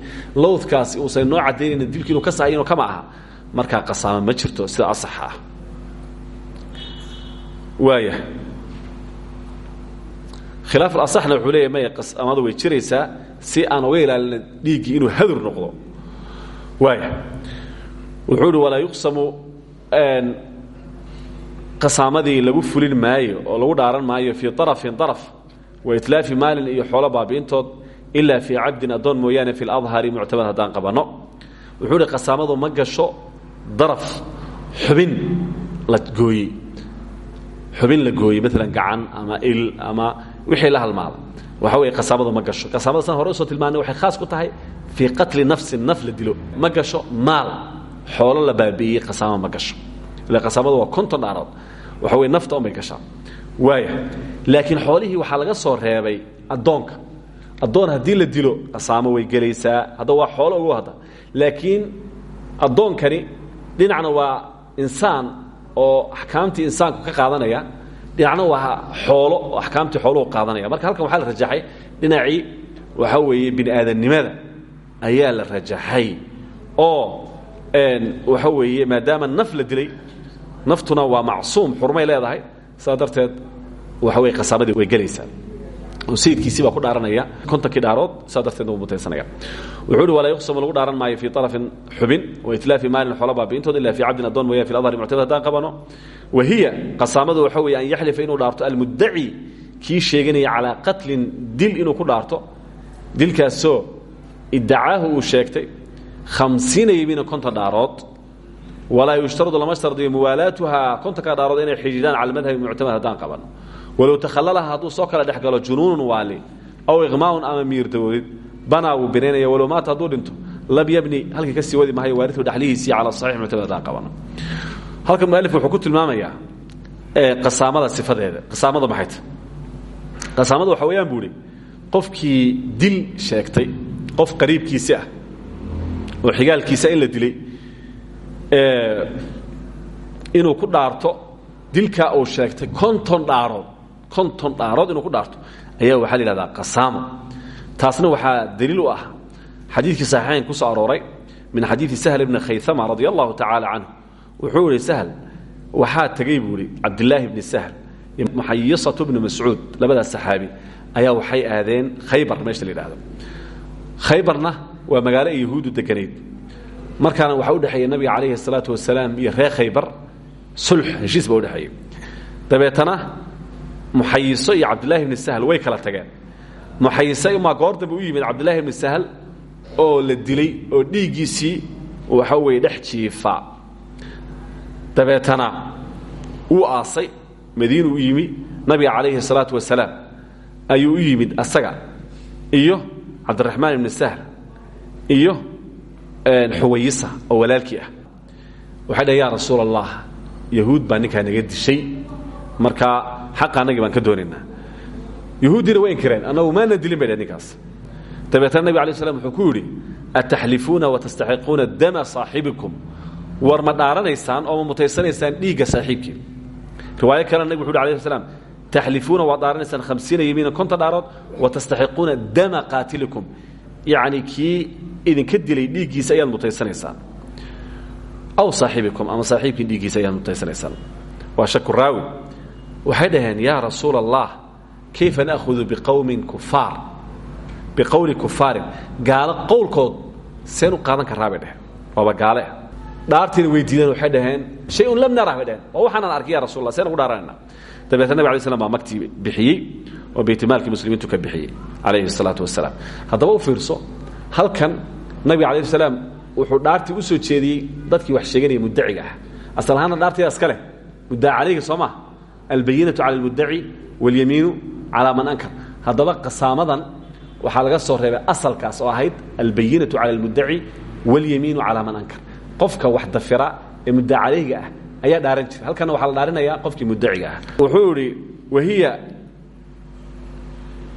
lowthkaasi uusan noo caddaynaynin dilku inuu ka sahaynoo kama aha. Markaa qasaamo ma jirto sida asaxa ah waaya khilaaf alasaxna wuxuu leeyahy maya qasamadu way jiraysaa si aan uga ilaalina dhiiggii inuu hadur noqdo. Waaya wuxuu uhi walaa yuqsamu qasaamadii lagu fulin maayo oo lagu dhaaran maayo fii arafin araf wa itlaafi maalin iyo xoolo baabi'intood ilaa fii cabdin addoon mooyaane fi ladhari muctamad haddaan qabanno. Wuxuu uhi ma gasho daraf xubin la gooyey xubin la gooyey maalan gacan ama il ama wixii la halmaada waxa weeye qasaamadu ma gasho. Qasaamada san hore u soo tilmaanay waxay khaas ku tahay fii qatli nafsin naf la dilo. Ma gasho maal. Xoolo la baabi'iyey qasaamo ma gasho. Ila qasaamadu waa konton dhaarood. Waxa weye nafta un bay gashaa waaya laakiin xoolihii waxaa laga soo reebay addoonka. Addoon haddii la dilo qasaamo way gelaysaa. Hadda waa xoolo ugu hadda. Laakiin addoonkani dhinacna waa insaan oo axkaamtii insaanku ka qaadanaya dhinacna waa xoolo oo axkaamtii xooluhu qaadanaya. Marka halkan waxaa la rajaxay dhinacii waxaa weeye bini aadamnimada ayaa la rajaxay oo waxa weeye maadaama naf la dilay naftuna waa macsuum xurmay leedahay. Saa darteed waxa weye qasaamadii way gelaysaa sayidkiisii baa ku dhaaranaya. kontonkii dhaarood saa darteedna wuu mutaysanaya wuxuu uhi walaa yuqsamu lagu dhaaran maayo fii arafin xubin wa itlaafi maalin xoola baabi'intood ila fii cabdin addoon mooya fi adhari muctamad haddaan qabano wa hiya qasaamadu waxa weeye an yaxlifa inuu dhaarto almuddaci kii sheeganaya calaa qatlin dil inuu ku dhaarto. Dilkaasoo iddacaahu uu sheegtay hamsiina yemiina konton dhaarood. Walaa yushtaradu lama shardiyo muwaalaatuha kontonka dhaarood inay xidhiidhaan cala madhabi muctamad haddaan qabano walow takhallalaha hadduu soo kala dhex galo junuunun waali aw iqmaa'un ama miir dawoolid banaa wuu binaynaya walow maata hadduu dhinto lam yabni halkii ka sii wadi mahayo waariu dhexlihiisii cala saxiix muctamad haddaan qabano halka mualif wuxuu ku tilmaamayaa qasaamada sifadeeda qasaamada maxay ta qasaamada waxa weeyaan buu ihi qofkii dil sheegtay qof qariibkiisi ah oo xigaalkiisa in la dilay inuu ku dhaarto dilkaa uu sheegtay konton dhaarood konton dhaarood inuu ku dhaarto. Ayaa waxaa la yidhahdaa qasaamo taasna waxaa daliil u ah xadiidkii saxiixayn ku soo arooray min xadiidi sahl bni khayama radi allahu tacaala canhu wuxuu ihi sahl waxaa tegey buu ihi cabdilaahi bni sahl muxayisatu bni mascuud labadaas saxaabi ayaa waxay aadeen khaybar meesha la yidhahdo khaybarna waa magaalo ay yahuudu deganayd. Markaana waxaa udhexeeya nabiga calayhi الsalaatu wasalaam iyo reer khaybar sulx heshiis baa udhexeeyey dabeetana muxayiso iyo cabdillahi bni sahl way kala tageen. Muxayise maa goor dambe u yimid cabdillahi bni sahl oo la dilay oo dhiiggiisii waxa weeye dhex jiifa. Dabeetana wuu aasay madiinu u yimi nabiga calayhi الsalaatu wasalaam ayuu u yimid asaga iyo cabdiraxmaan ibni sahl iyo xuwayisa oo walaalkii ah. Waxay dhah ya rasuul allah yahuud baa ninkaa naga dishay. Markaa xaqa annagii baan ka doonaynaa yahuuddiina way inkireen annagu maana dilin bay dhah ninkaas dabeetna nabig alay slam wuxuu ku yidhi ataxlifuuna watastaxiquuna dama saaxibikum war ma dhaaranaysaan oo ma mutaysanaysaan dhiigga saaxiibkii riwaayo kalena nabig wuxu uhi alay slam taxlifuuna waad dhaaranaysaan hamsiina yamiina konta dhaarood watastaxiquuna dama qaatilikum yacni kii idinka dilay dhiiggiisa ayaad mutaysanaysaan aw saaxibikum ama saaxiibkii dhiiggiisa ayaad mutaysanaysaan waa shaku raawi waxay dhaheen yaa rasuul allah kayfa na'hudu biqowmin kufaar? Biqowli kufaarin. Gaalo qowlkood seen u qaadan karaa bay dheheen waaba gaale. Ah dhaartiina way diideen waxay dhaheen shay-un lam narah bay dheheen waa waxaanaan arkay ya rasul allah seen ugu dhaaranayna dabeetna nabig alay slam baa magtii bixiyey oo baytmaalkii muslimiintu ka bixiyey calayhi الsalaatu wasalaam haddaba u fiirso halkan nabiga alayh salaam wuxuu dhaartii u soo jeediyey dadkii wax sheeganaya muddaciga ah. Asal ahaanna dhaartiida iska leh muddaca calayga soo maa albayinatu cala almuddaci waاlyamiinu calaa man ankar. Haddaba qasaamadan waxaa laga soo reebay asalkaas oo ahayd albayinatu cala almuddaci waاlyamiinu calaa man ankar. Qofka wax dafira ee mudda calayhiga ah ayaa dhaaran jiray halkana waxaa la dhaarinayaa qofkii muddaciga ah. Wuxuu idhi wahiya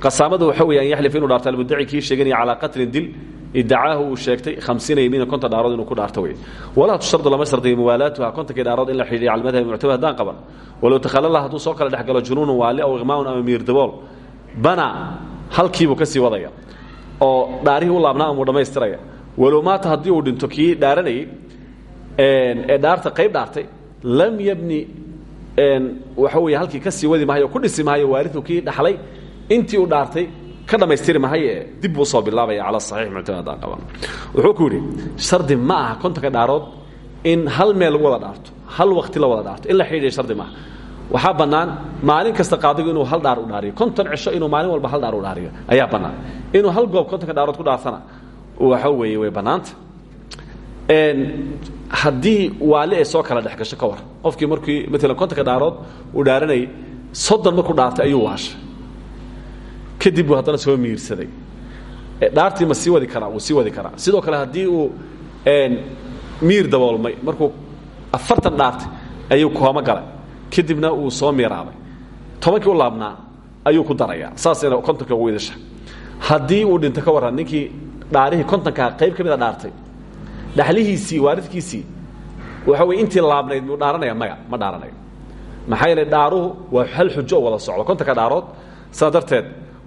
qasaamadu waxa weya an yaxlif inuu dhaarto almuddaci kii sheeganaya calaa qatlin dil idacaahu uu sheegtay hamsiina yamiina konton dhaarood inuu ku dhaarto wey walaa tushardu lama shardiyo muwaalaatuha kontonkii dhaarood in la xidhiiya cala madhabi muctamad haddaan qaban. Walow takhalala hadduu soo kala dhex galo junuunun waali aw iqmaa'un ama miir dabool. Bana halkiibuu ka sii wadaya oo dhaarihii u laabnaa amuu dhammaystiraya. Walow maata haddii uu dhinto kii dhaaranayey ee dhaarta qayb dhaartay lam yabni waxa weeye halkii ka sii wadi mahayo o ku dhisi mahayo waariu kii dhaxlay intii uu dhaartay ka dhammaystiri mahaye dib buu u soo bilaabaya cala saxiix muctamad haddaan qaban. Wuxuu ku yidhi shardi ma aha kontonka dhaarood in hal meel wada dhaarto hal wakti la wada dhaarto in la shardi maaha waxaa bannaan maalin kasta qaadigu inuu hal dhaar u dhaariyo konton cisho inuu maalin walba hal dhaar u dhaariyo ayaa bannaan. Inuu hal goob kontonka dhaarood ku dhaartana waxa weeye way bannaanta haddii waali ay soo kala dhex ka war qofkii markii maalan kontonka dhaarood uu dhaaranayay soddon markuu dhaartay ayuu waashay kadib buu haddana soo miirsaday. Dhaartii ma sii wadi karaa wuu sii wadi karaa. Sidoo kale haddii uu miir daboolmay markuu afartan dhaartay ayuu kooma galay. Kadibna uu soo miiraabay. Tobankii u laabnaa ayuu ku darayaa. Saasayna kontonka ugu idasha haddii uu dhinto ka warran ninkii dhaarihii kontonkaa qayb ka dhaartay dhaxlihiisii waaridkiisii waxa weye intii laabnayd muu dhaaranaya maya ma dhaaranayo. Maxaa yeele dhaaruhu waa hal xujo wada socdo. Kontonka dhaarood saa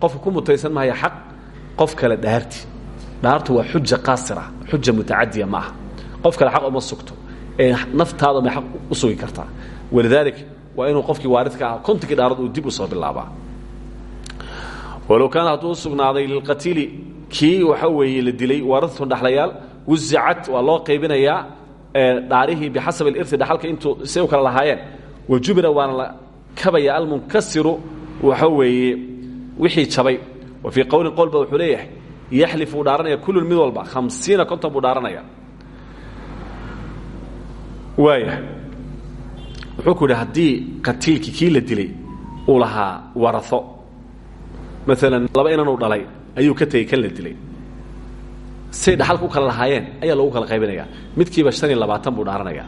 qofka ku mutaysan mahaya xaq qof kale dhaarti. Dhaartu waa xuja qaasira xuja mutacadiya ma aha qof kale xaq uma sugto. Ee naftaada may xaq u sugi kartaa walidaalika waa inuu qofkii waaridka ah kontonkii dhaarood uu dib u soo bilaabaa. Walow kaana hadduu u sugnaaday lilqatiili kii waxa weeye la dilay waaridtun dhaxlayaal wuzicat waa loo qaybinayaa dhaarihii bixasab alirti dhaxalka intuu say u kala lahaayeen wajubira waana la kabaya almunkasiru waxa weeye wixii jabay wa fii qowlin qowl ba wuxuu leeyahay yaxlif wuu dhaaranaya kullun mid walba hamsiina konton buu dhaaranaya waaya wuxuu ku yidhi haddii qatiilkii kii la dilay uu lahaa warao maalan laba inanuu dhalay ayuu ka tegey kan la dilay say dhaxalka u kala lahaayeen ayaa lagu kala qaybinaya midkiiba han iyo labaatan buu dhaaranaya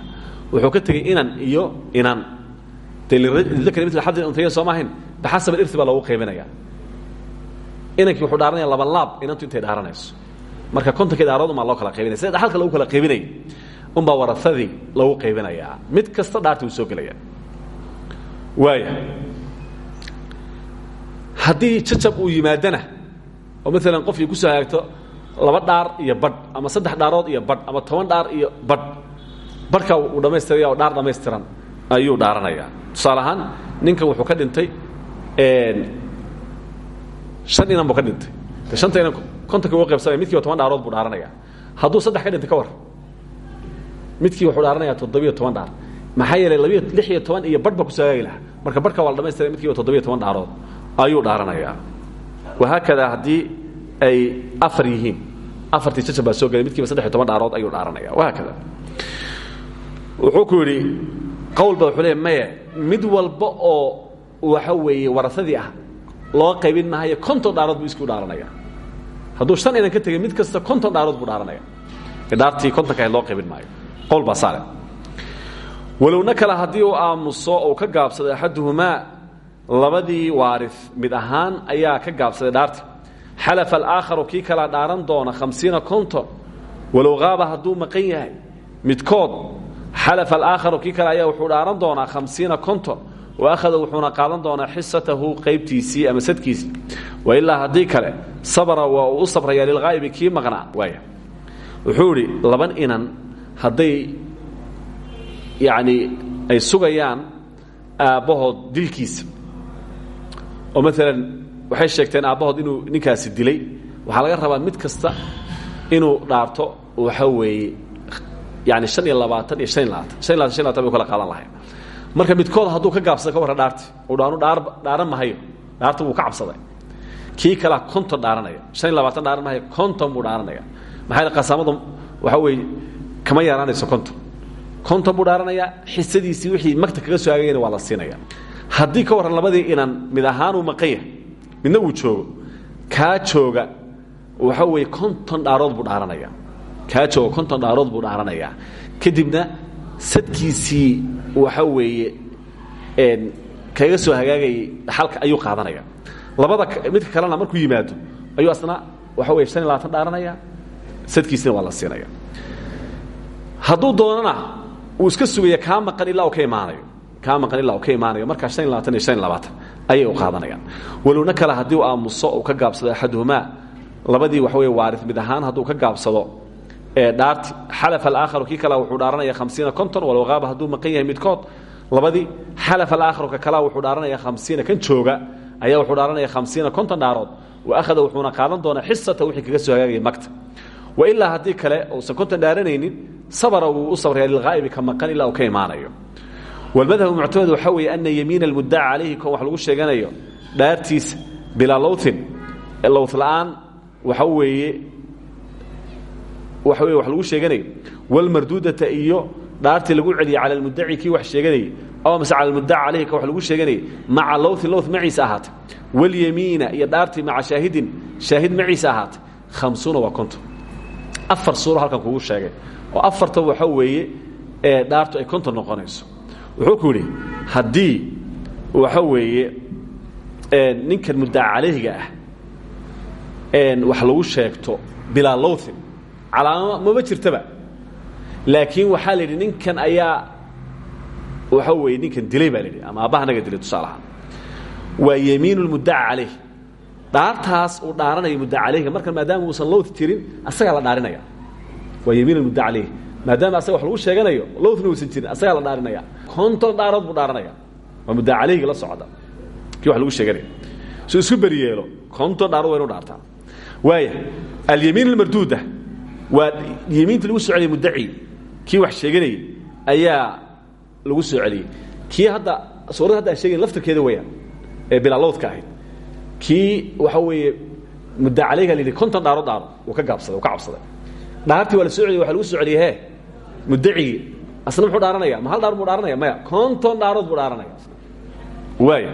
wuxuu ka tegey inan iyo inan delidakr mil xadin untaya soo maahayn bixasab alirti baa loogu qaybinaya inankii wuxuu dhaaranaya laba laab inantu intay dhaaranayso. Marka kontonkii dhaarood umaa loo kala qaybinaya sida dhaxalka lagu kala qaybinayay unbaa waraadii lagu qaybinayaa. Mid kasta dhaarta uu soo gelaya. Waaya haddii jacab uu yimaadana oo maalan qofkii ku soo hagaagto laba dhaar iyo badh ama saddex dhaarood iyo badh ama toban dhaar iyo badh badhka uu dhammaystiraya oo dhaar dhammaystiran ayuu dhaaranayaa. Tusaale ahaan ninkan wuxuu ka dhintay shan inan buu ka dhintay. De shanta inan kontonka uga qaybsamaya midkiiba toban dhaarood buu dhaaranaya. Hadduu saddex ka dhintay ka war. Midkii wuxuu dhaaranayaa toddobiyo toban dhaar. Maxaa yeelay labiyo lix iyo toban iyo badh baa ku soo hagaagi lahaa. Marka badhka waa la dhamaystira midkiiba toddobiyo toban dhaarood ayuu dhaaranayaa wahaakadaa haddii ay afar yihiin afartii jajab baa soo gelay midkiiba saddex iyo toban dhaarood ayuu dhaaranaya. Wahaakada wuxuu ku yidhi qowl ba wuxuu leey maye mid walba oo waxa weeye warasadii ah loo qaybin maayo konton dhaarood buu iskuu dhaaranaya. Hadduu shan inan ka tegay mid kasta konton dhaarood buu dhaaranaya. Dhaartii kontonka ahayd loo qaybin maayo. Qowl baa saale walowna kale haddii uu aamuso ou ka gaabsaday axaduhumaa labadii waari mid ahaan ayaa ka gaabsaday dhaarti xalafa alaakharu kii kalaa dhaaran doona hamsiina konton. Walow qaaba hadduu maqan yahay midkood xalafa alaakharu kii kale ayaa wuxuu dhaaran doonaa hamsiina konton wa akhada wuxuuna qaadan doonaa xisatahu qaybtiisii ama sadkiisii wailaa haddii kale sabra waa u sabraya lilghaa'ibi kii maqnaa waaya wuxuu idhi laban inan hadday yacni ay sugayaan aabbahood dilkiisa oo maalan waxay sheegteen aabbahood inuu ninkaasi dilay waxaa laga rabaa mid kasta inuu dhaarto waxa weeye yani han iyo labaatan iyo han iyo kala qaadan lahay marka midkood hadduu ka gaabsada ka warra dhaarti dhaanu dhaar dhaaran mahayo dhaarta wuu ka cabsaday. Kii kalea konton dhaaranaya han iyo labaatan dhaaran mahayo konton buu dhaaranaya. Maxaa yeel qasaamadu? Waxa weeye kama yaaraanayso konton. Konton buu dhaaranayaa xisadiisii wixii magta kaga soo aagayana waa la siinaya. Haddii ka warran labadii inan mid ahaanuu maqan yahay midna uu joogo kaa jooga waxa weeye konton dhaarood buu dhaaranaya. Kaa jooga konton dhaarood buu dhaaranayaa kadibna sadkiisii waxa weeye kaga soo hagaagayay dhaxalka ayuu qaadanaya. Labada midka kalena markuu yimaado ayuu asna waxa weye han iyo labaatan dhaaranaya sadkiisina waa la siinaya. Hadduu doonana uu iska sugaya kaa maqan ilaa ka imaanayo kaa maqan ilaa ka imaanayo markaa han iyo labaatan iyo han iyo labaatan ayay u qaadanayaan. Walowna kale haddii uu aamuso uu ka gaabsado axaduhumaa labadii waxa wey waari mid ahaan hadduu ka gaabsado dhaarti xalafa alaakharu kii kale wuxuu dhaaranaya hamsiina konton walow qaaba hadduu maqan yahay midkood labadii xalafa alaakharu ka kala wuxuu dhaaranaya hamsiina kan jooga ayaa wuxuu dhaaranaya hamsiina konton dhaarood. Wa akhada wuxuuna qaadan doonaa xisata wixii kaga soo hagaagaya magta. Wa ilaa haddii kale uusan konton dhaaranaynin sabra wuu u sabraya lilghaa'ibi ka maqan ilaa uu ka imaanayo. Walmadhabu muctamad waxaa weeye ana yamiina almuddaca calayhi kon wax lagu sheeganayo dhaartiisa bilaa lowtin lowt la'aan waxa weeye waxa weye wax lagu sheeganayo walmarduudata iyo dhaartii lagu celiyay cala almuddaci kii wax sheeganayay aw mase cala almuddaca calayhi ka wax lagu sheeganayay maca lowtin lowt maciisa ahaatay. Walyamiina iyo dhaartii maca shaahidin shaahid maciisa ahaatay. Hamsuuna waa konton. Afar suuro halkan kugu sheegay. Oo afarta waxa weeye ee dhaartu ay konton noqonayso. Wuxuu ku yidhi haddii waxa weeye ninkan muddaca calayhiga ah wax lagu sheegto bilaa lowthin calaama mama jirtaba. Laakiin waxaa la yidhi ninkan ayaa waxa weeye ninkan dilay baa la yidhi ama aabbaha naga dilay tusaale ahaan. Waa yemiin lmuddaca calayh. Dhaartaas uu dhaaranayo muddaca calayhiga markan maadaama uusan lowth jirin asagaa la dhaarinaya. Waa yemiin almuddaca calayh. Maadaama asaga wax lagu sheeganayo lowthna uusan jirin asagaa la dhaarinaya. Konton dhaarood buu dhaaranaya. Waa muddaca calayhiga la socda. Kii wax lagu sheeganaya soo isku beri yeelo konton dhaarood waa inu dhaartaa. Waaya alyamiin almarduuda waa yemiinta lagu soo celiyey muddaci. Kii wax sheeganayay ayaa lagu soo celiyey kii hadda suurada hadda aan sheegayn laftarkeeda weyaan ee bilaalowdka ahayd. Kii waxa weeye mudda calayga la yidhi konton dhaaro dhaaro uu ka gaabsaday uu ka cabsaday. Dhaartii waa la soo celiyey waxa lagu soo celiyey he muddacigii asna muxuu dhaaranaya? Ma hal dhaar buu dhaaranaya? Maya konton dhaarood buu dhaaranaya. Waaya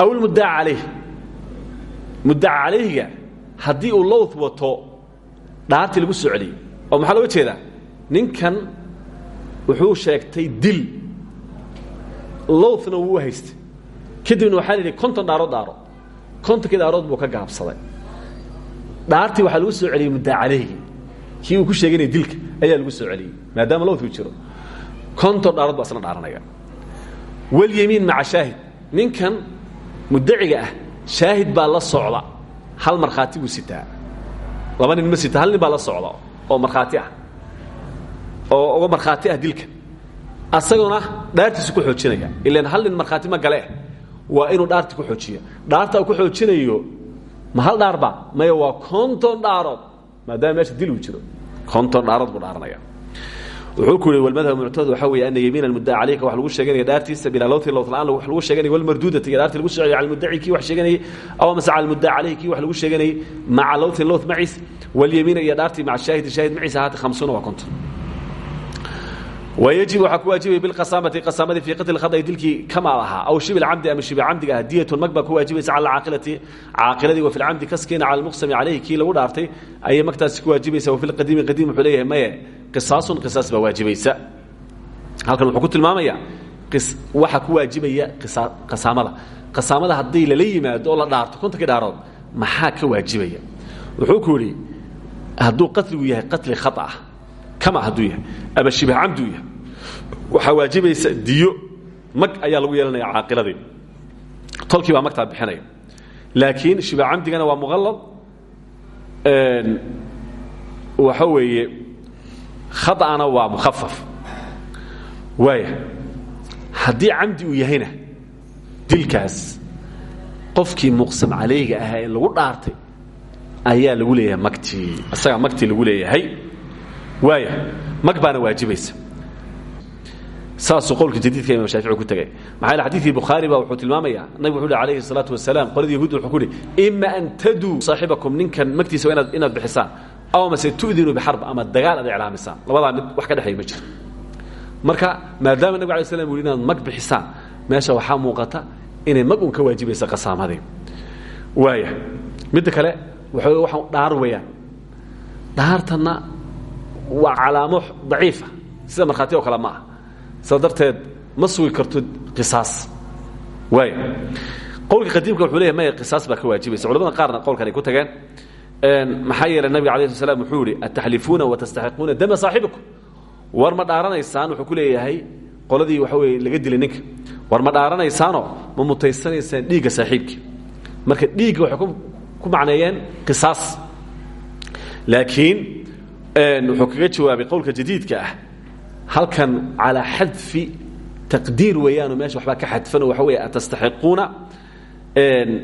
aw lmuddaca calayh muddaca calayhiga haddii uu lowth wato dhaartii lagu soo celiyey. Oo maxaa looga jeedaa? Ninkan wuxuu sheegtay dil. Lowthna wuu haystay. Kadibna waxaa la yidhi konton dhaarood dhaaro. Kontonkii dhaarood buu ka gaabsaday. Dhaartii waxaa lagu soo celiyey muddaa calayhigi kii uu ku sheeganaya dilka ayaa lagu soo celiyey maadaama lowth uu jiro. Konton dhaarood baa isna dhaaranaya walyemiin maca shaahid. Ninkan muddaciga ah shaahid baa la socda. Hal markhaati buu sitaa laba nin ma sita hal nin baa la socda oo markhaati ah oo uga markhaati ah dilka. Asaguna dhaartiisu ku xoojinaya. Ilan hal nin markhaati ma gale waa inuu dhaarti ku xoojiyo. Dhaarta uu ku xoojinayo ma hal dhaarba maya waa konton dhaarood maadaama meesha dil uu jiro konton dhaarood buu dhaaranaya wuxuu ku yihi walmadhab muctamad waxaa weeye ana yamiin almuddaca calayka wax lagu sheeganaya dhaartiisa bilaa lowti lowt la'aan wax lagu sheeganaya walmarduudata iyo dhaartii lagu celiya cala almuddaci kii wax sheeganayay aw mase cala almuddaca calayhi wax lagu sheeganayay maca lowtin lowt maciis walyamiina iyo dhaartii maca shaahidi shaahid maciis ahaatay khamsuuna waa konton wayajib waxaa ku waajibaya bilqasaamati qasaamadii fii qatli khada dilkii kamaal ahaa aw shibi camdi ama shibi camdiga ah diyatun mag baa ku waajibaysa cala caaqilati caaqiladii wafi lcamdi kaskiina cala lmuqsami caleyhi kii lagu dhaaftay ayay magtaasi ku waajibaysa wafi lqadiimi qadiim wuxuu leeyahay maye qisaasun qisaas baa waajibaysa halkan wuxuu ku tilmaamayaa waxa ku waajibaya qasaamada qasaamada haddii lala yimaado oo la dhaarto kontankii dhaarood maxaa ka waajibaya wuxuu ku yidhi hadduu qatligu yahay qatli khaa kama hadduu yahay ama shibh camdi uu yahay. Waxaa waajibaysa diyo mag ayaa lagu yeelanaya caaqiladii. Tolkii baa magtaa bixinaya. Laakiin shibh camdigana waa muqallad waxa weeye khaطأna waa mukhafaf waaya haddii camdi uu yahayna dilkaas qofkii muqsam calayga ahaa ee lagu dhaartay ayaa lagu leeyahay magtii isagaa magtii lagu leeyahay waaya mag baana waajibaysa. Saasuu qowlka jadiidka imam shaafici ku tegay maxaa yaele xadiidkii bukhaari baa wuxuu tilmaamaya nabig wuxu uhi alayhi الsalaatu wasalaam qolada yahuud wuxuu ku uhi ima an taduu saaxibakum ninkan magtiisa waa inaad bixisaan aw mase tu'dinuu bixarb ama dagaal aad iclaamisaan labadaa mid wax ka dhexeeya ma jiro marka maadaama nabig alay slam u yhi inaad mag bixisaan meesha waxaa muuqata inay mag un ka waajibaysa qasaamadii waaya midda kale waxa waxaan dhaar weeyaan. Dhaartanna waa calaamo daciifa sida markhaati oo kale ma ah sida darteed ma sugi karto qisaas. Waaya qowlka qadiimka wuxuu leeyahy maya qisaas baa ka waajibaysa. Culamada qaarna qowlkan ay ku tageen maxaa yeelay nabiga alayh sl slam wuxuu yihi ataxlifuuna watastaxiquuna dama saaxibikum war ma dhaaranaysaan wuxuu ku leeyahay qoladii waxa weye laga dilay ninka. War ma dhaaranaysaanoo ma mutaysanaysaan dhiigga saaxiibkii. Marka dhiigga waxay ku macneeyeen qisaas. Laakiin wuxuu kaga jawaabay qowlka jadiidka ah. Halkan calaa xadfi taqdiir weeyaanoo meesha waxbaa ka xadfano waxa weeye atastaxiquuna?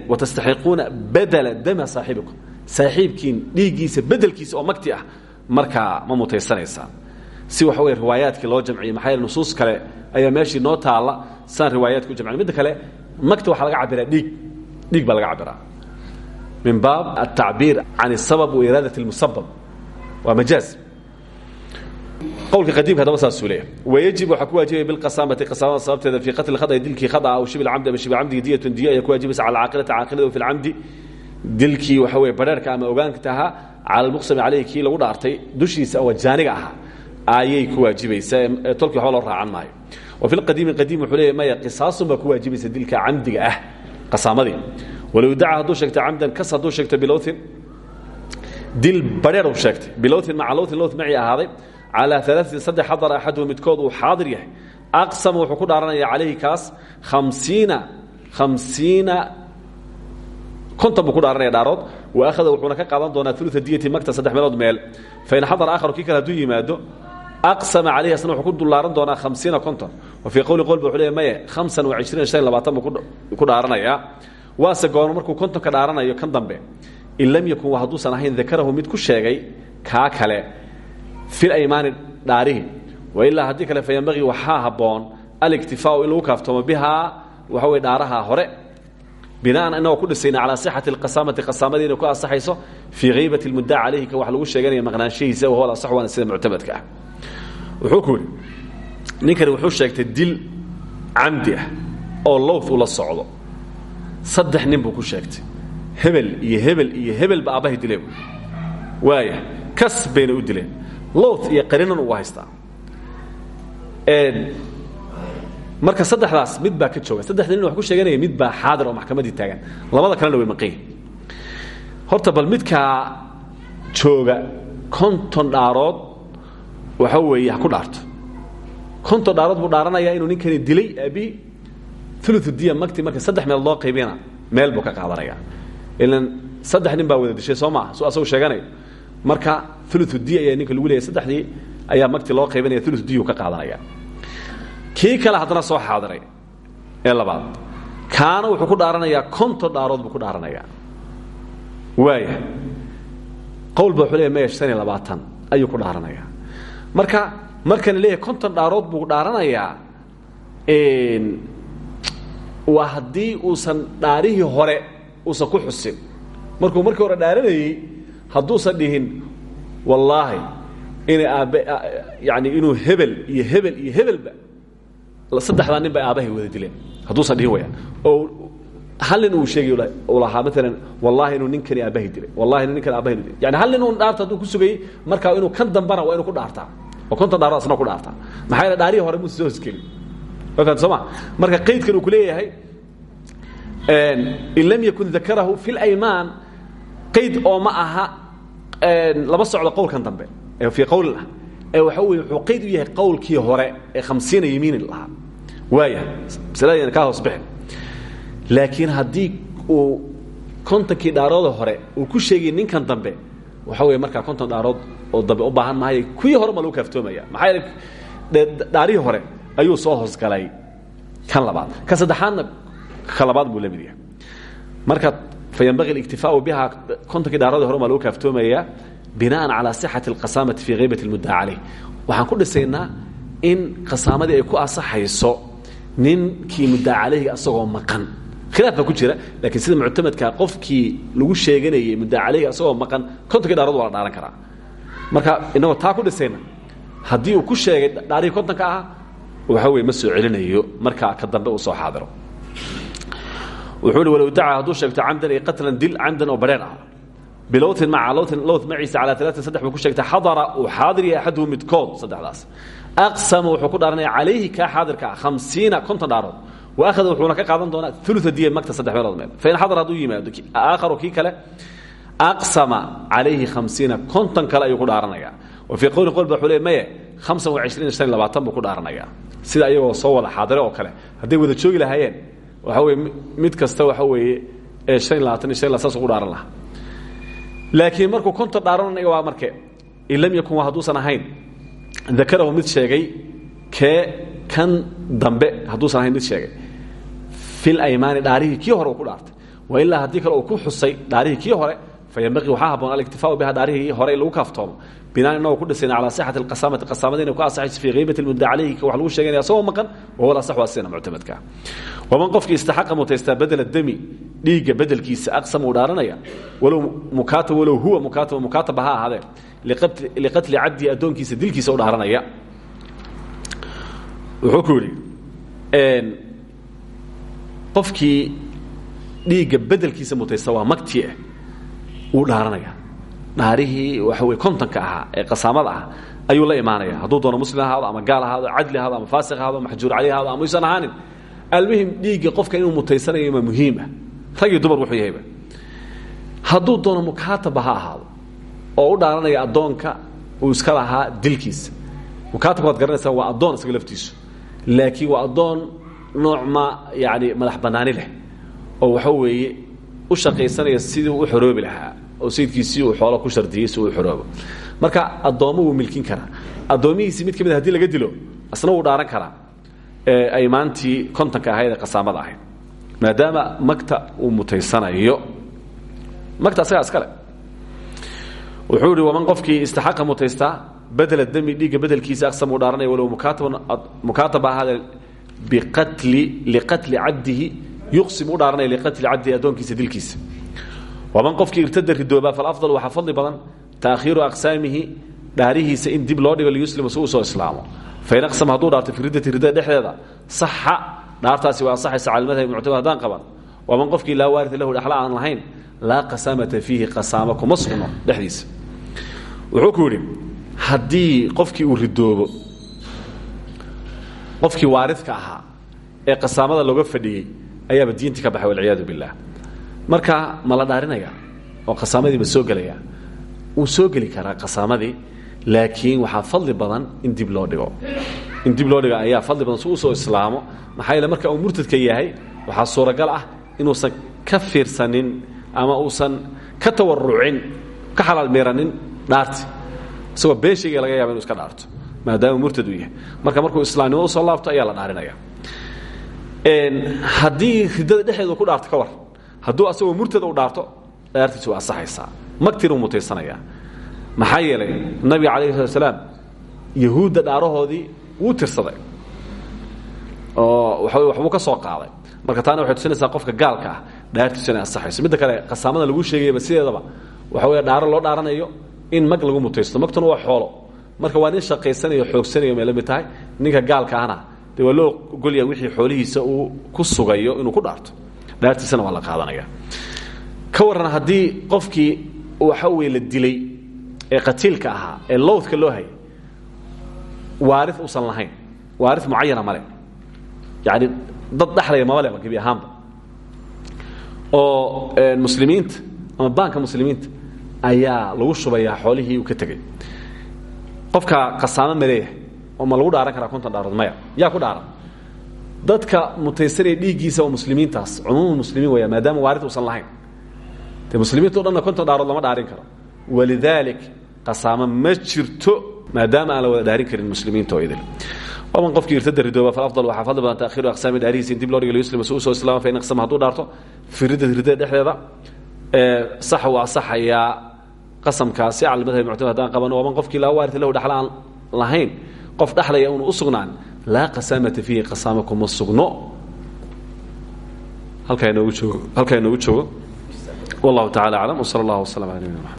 Watastaxiquuna badala dama saaxibikum. Saaxiibkiin dhiiggiisa bedelkiisa oo magti ah markaa ma mutaysanaysaan si waxa weye riwaayaadkii loo jamciye maxaa yeele nusuus kale ayaa meeshii noo taalla saan riwaayaadka u jamcin. Midda kale magta waxaa laga cabiraa dhiig dhiig baa laga cabiraa min baab altacbiir can asabab wairaadat اlmusabab waa majaaz. Qowlka qadiimka hadaba saasuu leeyahay wayajib waxaa ku waajibaya bilqasaamati qasaamada sababteeda fii qatli khada'i dilkii khada'a aw shibi lcamdi ama shibi camdigi diyatun diya ayaa ku waajibaysa cala caaqilati caaqilada fi lcamdi dilkii waxa weye badheerka ama ogaanka ahaa cala almuqsami caleyhi kii lagu dhaartay dushiisa oo jaaniga ahaa ayay ku waajibaysaa tolkii waxba loo raacan maayo. Wa fi lqadiimi qadiim wuxuu leeyahy maya qisaasun baa ku waajibaysa dilka camdiga ah qasaamadii walow daca hadduu sheegto camdan kas hadduu sheegto bilowtin dil badheer uu sheegtay. Bilowtin maca lowtin lowt macii ahaaday. Calaa alaain saddex xadar axaduhu midkood uu yahay. Aqsama wuxuu ku dhaaranaya calayhi kaas hamsiina hamsiina konton buu ku dhaaranaya dhaarood. Wa akhada wuxuuna ka qaadan doonaa ulua diyati magta saddex meelood meel. Fain xadar aakharu kii kale hadduu yimaado aqsama calayhi asna wuxuu ku dullaaran doonaa hamsiina konton. Wa fii qowli leey hamsan wa cishriin shan labaatan buu ku dhaaranayaa waase goono markuu kontonka dhaaranayo kan dambe in lam yakun hadduusan ahayn dakarahu mid ku sheegay kaa kale fi aymaani dhaarihi. Wailaa haddii kale fayanbagii waxaa habboon aliktifaau in lagu kaaftoomo bihaa waxa wey dhaaraha hore. Binaan inagoo ku dhisayna calaa sixati alqasaamati qasaamadii inay ku ansaxayso fii haybati lmuddaca calayhi ka wax lagu sheeganaya maqnaanshahiisa wahuwa alasax waana sida muctamadka ah. Wuxuu ku yidhi ninkani wuxuu sheegtay dil camdi ah oo lowth ula socdo. Saddex nin buu ku sheegtay hebel iyo hebel iyo hebelba aabbahay dileen waaya kas bayna u dileen. Lowth iyo qarinan ugu haystaa. Marka saddexdaas mid baa ka jooga. Saddexda nin wax ku sheeganaya mid baa xaadir oo maxkamaddii taagan. Labada kalena way maqan yihiin horta bal midkaa jooga konton dhaarood waxa weeye ha ku dhaarto. Konton dhaarood buu dhaaranayaa inuu ninkani dilay aabihi uludiya magti marka saddex meel loo qaybiyana meel buu ka qaadanaya ilan saddex nin baa wada dishay soo maaha? Su asagu sheeganayo marka uludiya ayaa ninka lagu leeyay saddexdii ayaa magti loo qaybinaya uludiyu ka qaadanaya. Kii kale haddana soo xaadiray ee labaad kaana wuxuu ku dhaaranayaa konton dhaarood buu ku dhaaranayaa waaya qowl ba wuxuu leeya maya shan iyo labaatan ayuu ku dhaaranayaa marka markana leeyahay konton dhaarood buu dhaaranayaa waa haddii uusan dhaarihii hore uusan ku xusin. Markuu markii hore dhaaranayey hadduusan dhihin wallaahi inay aabbe yani inuu hebel iyo hebel iyo hebelba saddexdaa nin bay aabbahay wada dileen. Hadduusan dhihin wayaan oo hal nin uu sheegay uu lahaa maalan wallahi inuu ninkani aabbahay dilay. Wallahi inuu ninkani aabbahay dilay. Yani hal nin uun dhaarta hadduu ku sugayey markaa inuu kan dambana waa inuu ku dhaartaa. Oo konton dhaaro asna ku dhaartaa. Maxaa yeele dhaarihii hore muusa soo hosgelin wakan soo ma? Marka qaydkan uu ku leeyahay in lam yakun dakarahu fi اlaymaan qayd oo ma aha lama socdo qowlkan dambe fii qowlin ah ee waxa weye wuxuu qayd u yahay qowlkii hore ee khamsiina yamiinin lahaa. Waaya masaladayna kaa hoos bixin laakiin haddii uu kontonkii dhaarooda hore uu ku sheegay ninkan dambe waxa weye markaa konton dhaarood oo dambe u baahan maayo kuwii hore ma lagu kaaftoomaya. Maxaa yeele dhaarihii hore ayuu soo hoosgalay kan labaad. Ka saddexaadna labaad buu la mid yahay marka fayanbagi اliktifaau biha kontonkii dhaaroodii hore maa lagu kaaftoomayaa binaan calى صixaةi اlqasaamati fii haybat اlmuddaca calayh waxaan ku dhisaynaa in qasaamadii ay ku asaxayso ninkii muddaca calayhiga asagoo maqan khilaaf baa ku jira lakiin sida muctamadkaa qofkii lagu sheeganayey muddaca calayhiga asagoo maqan kontonkii dhaarood waa la dhaaran karaa marka inagoo taa ku dhisayna haddii uu ku sheegay dhaarihii kontonka ah waxa weye ma soo celinayo markaa ka dambe uu soo xaadiro wuxuu hi walow dacaa hadduu sheegto camdan iyo qatlan dil camdan oo barheer ah. Bilowtin maca lowtin lowt maciisa calaa alaatin saddex buu ku sheegtay xadara uu xaadir yahay axaduhu midkood saddexdaas. Aqsama wuxuu ku dhaaranaya calayhi kaa xaadirka ah hamsiina konton dhaarood. Wa akhada wuxuuna ka qaadan doonaa ulu diya magta saddex meelood meel. Fain xadar hadduu yimaado aakharu kii kale aqsama calayhi hamsiina konton kale ayuu ku dhaaranaya wa fii qowlin qol ba wuxuu le maye hamsan wa cishriin shan labaatan buu ku dhaaranaya sida ayagoo soo wada xaadire oo kale. Hadday wada joogi lahaayeen waxa weye mid kasta waxa weeye ee iyo labaatan iyo la saas dhaaran lahaa. Laakiin markuu konton dhaaranaya waa marke in yakun hadduusan ahayn dakarahu mid sheegay kee kan dambe hadduusan ahayn mid sheegay. Fil aymaani dhaarihii kii hore ku dhaartay. Wa ilaa haddii kale uu ku xusay dhaarihii kii hore fayambaqii waxaa haboon aliktifaau biha dhaarihii hore in lagu kaaftoomo binaan inagoo ku dhisayna calaa sixati alqasaamati qasaamada inay ku asaxayso fii haybati lmudda calayhi wax lagu sheeganaya asagoo maqan wahuwa lasax waa sina muctamadka waman qofkii istaxaqa mutaystaa bedela demi dhiigga bedelkiisa aqsam uu dhaaranaya walow mukaatab walow huwa mukaatab mukaataba ha ahaadee liqatli cabdihi addoonkiisa dilkiisa u dhaaranaya wuxuu ku yidhi qofkii dhiigga bedelkiisa mutaysta waa magtii ah wuu dhaaranaya. Dhaarihii waxa wey kontonka ahaa ee qasaamada ah ayuu la imaanaya. Hadduu doono muslim ama gaal ahaado ama faasiq ahaado maxjuur ama uysan ahaanin almuhim dhiigga qofka inuu mutaysanayo ma muhiim ah rag iyo dumar wuxuu yahayba hadduu doono mukaataba ha oo u dhaaranaya addoonka uu iska lahaa dilkiisa. Mukaatabka waad waa addoon isaga laftiisu. Laakiin waa addoon noocma yani madax bannaani leh oo waxa weeye u shaqaysanaya sidii u xoroobi lahaa oo sayidkiisii uu xoolo ku shardiyey si uu xoroobo marka addoommo wuu milkin karaa. Addoomihiisii mid ka mid haddii laga dilo asna wuu dhaaran karaa. Aymaantii kontonka ahayd ee qasaamada ahayd. Maadaama magta uu mutaysanayo. Magta asagaa iskale wuxuu ihi waman qofkii istaxaqa mutaystaa bedela demi dhiigga bedelkiisa aqsam uu dhaaranaya walow mukaataba ahaadee biqatli liqatli cabdihi yuqsim u dhaaranaya liqatli cabdihi addoonkiisa dilkiisa waman qofkii irtada ridooba falafdal waxaa fadli badan taakhiiru aqsaamihi dhaarihiisa in dib loo dhigo uu soo islaamo. Fain aqsam hadduu dhaarto fi riddati dhexdeeda saxa dhaartaasi waa ansaxaysa cala madhabi muctamad haddaan qaban. Waman qofkii laa waaria lahu dhexla aan lahayn laa qasaamata fiihi qasaamo kuma dhexdiisa. Wuxuu ku yidhi haddii qofkii uu ridoobo qofkii waaridka ahaa ee qasaamada looga fadhiyey ayaaba diintii ka baxay walciyaadu billaah marka ma la dhaarinaya oo qasaamadii ma soo gelaya wuu soo geli karaa qasaamadii laakiin waxaa fadli badan in dib loo dhigo. In dib loo dhigo ayaa fadli badan si uu soo islaamo. Maxaa yeele marka uu murtadka yahay waxaa suuragal ah inuusan ka fiirsanin ama uusan ka tawarucin ka xalaal meeranin dhaarti. Isagoo been sheegaya laga yaba inu iska dhaarto maadaama murtad uu yahay. Marka markuu islaamnimo u soo laabto ayaa la dhaarinaya. Haddii riddada dhexeedu ku dhaarto ka war hadduu asagoo murtada u dhaarto dhaartiisi waa asaxaysaa magtiina u mutaysanayaa maxaa yeelay nabiga slaam yahuudda dhaarahoodii wuu tirsaday. Oo waxbuu ka soo qaaday. Marka taana waxay tusinaysaa qofka gaalka ah dhaartiisu inay kale qasaamada lagu sheegayaba sideedaba waxa wey dhaaro loo dhaaranayo in mag lagu mutaysto. Magtuna waa xoolo. Marka waa nin shaqaysanayo xoogsanayo may mid tahay ninka gaalka ahna dee waa loo ogolya wixii xoolihiisa uu ku sugayo inuu ku dhaarto dhaartiisana waa la qaadanaya ka warran haddii qofkii waxa weye la dilay ee qatiilka ahaa ee lowdka loo hayay waari uusan lahayn waari mucayana male yani dad dhexlaya maba leba gebi ahaanba. Oo muslimiinta ama baanka muslimiinta ayaa lagu shubayaa xoolihii uu ka tegey qofka qasaamo maleeyahay oo ma lagu dhaaran karaa konton dhaarood maya. Yaa ku dhaaran dadka mutaysanaya dhiiggiisa oo muslimiintaas cumuumu muslimiin weya maadaama waarid uusan lahayn. De muslimiinta o dhanna konton dhaarood lama dhaarin karo. Walidaalik qasaamo ma jirto maadaama aan la wada dhaarin karin muslimiinta oo idil. Waman qofkii irtada ridooba falafdal waxaa fadli badan taakhiru aqsaami dhaarihiisa in dib loo dhigo liyuslima si uu soo islaama fa in aqsama hadduu dhaarto fi riddati riddada dhexdeeda sax waa asaxayaa qasamkaasi cala madhabi muctamad haddaan qabano waman qofkii laa waarita lahu dhexla aan lahayn qof dhexlaya unu u sugnaan laa qasaamata fiihi qasaamo kuma sugno. Halkaa inoogu joogo wallahu tacala aclam wsala allah wasalam ala nabina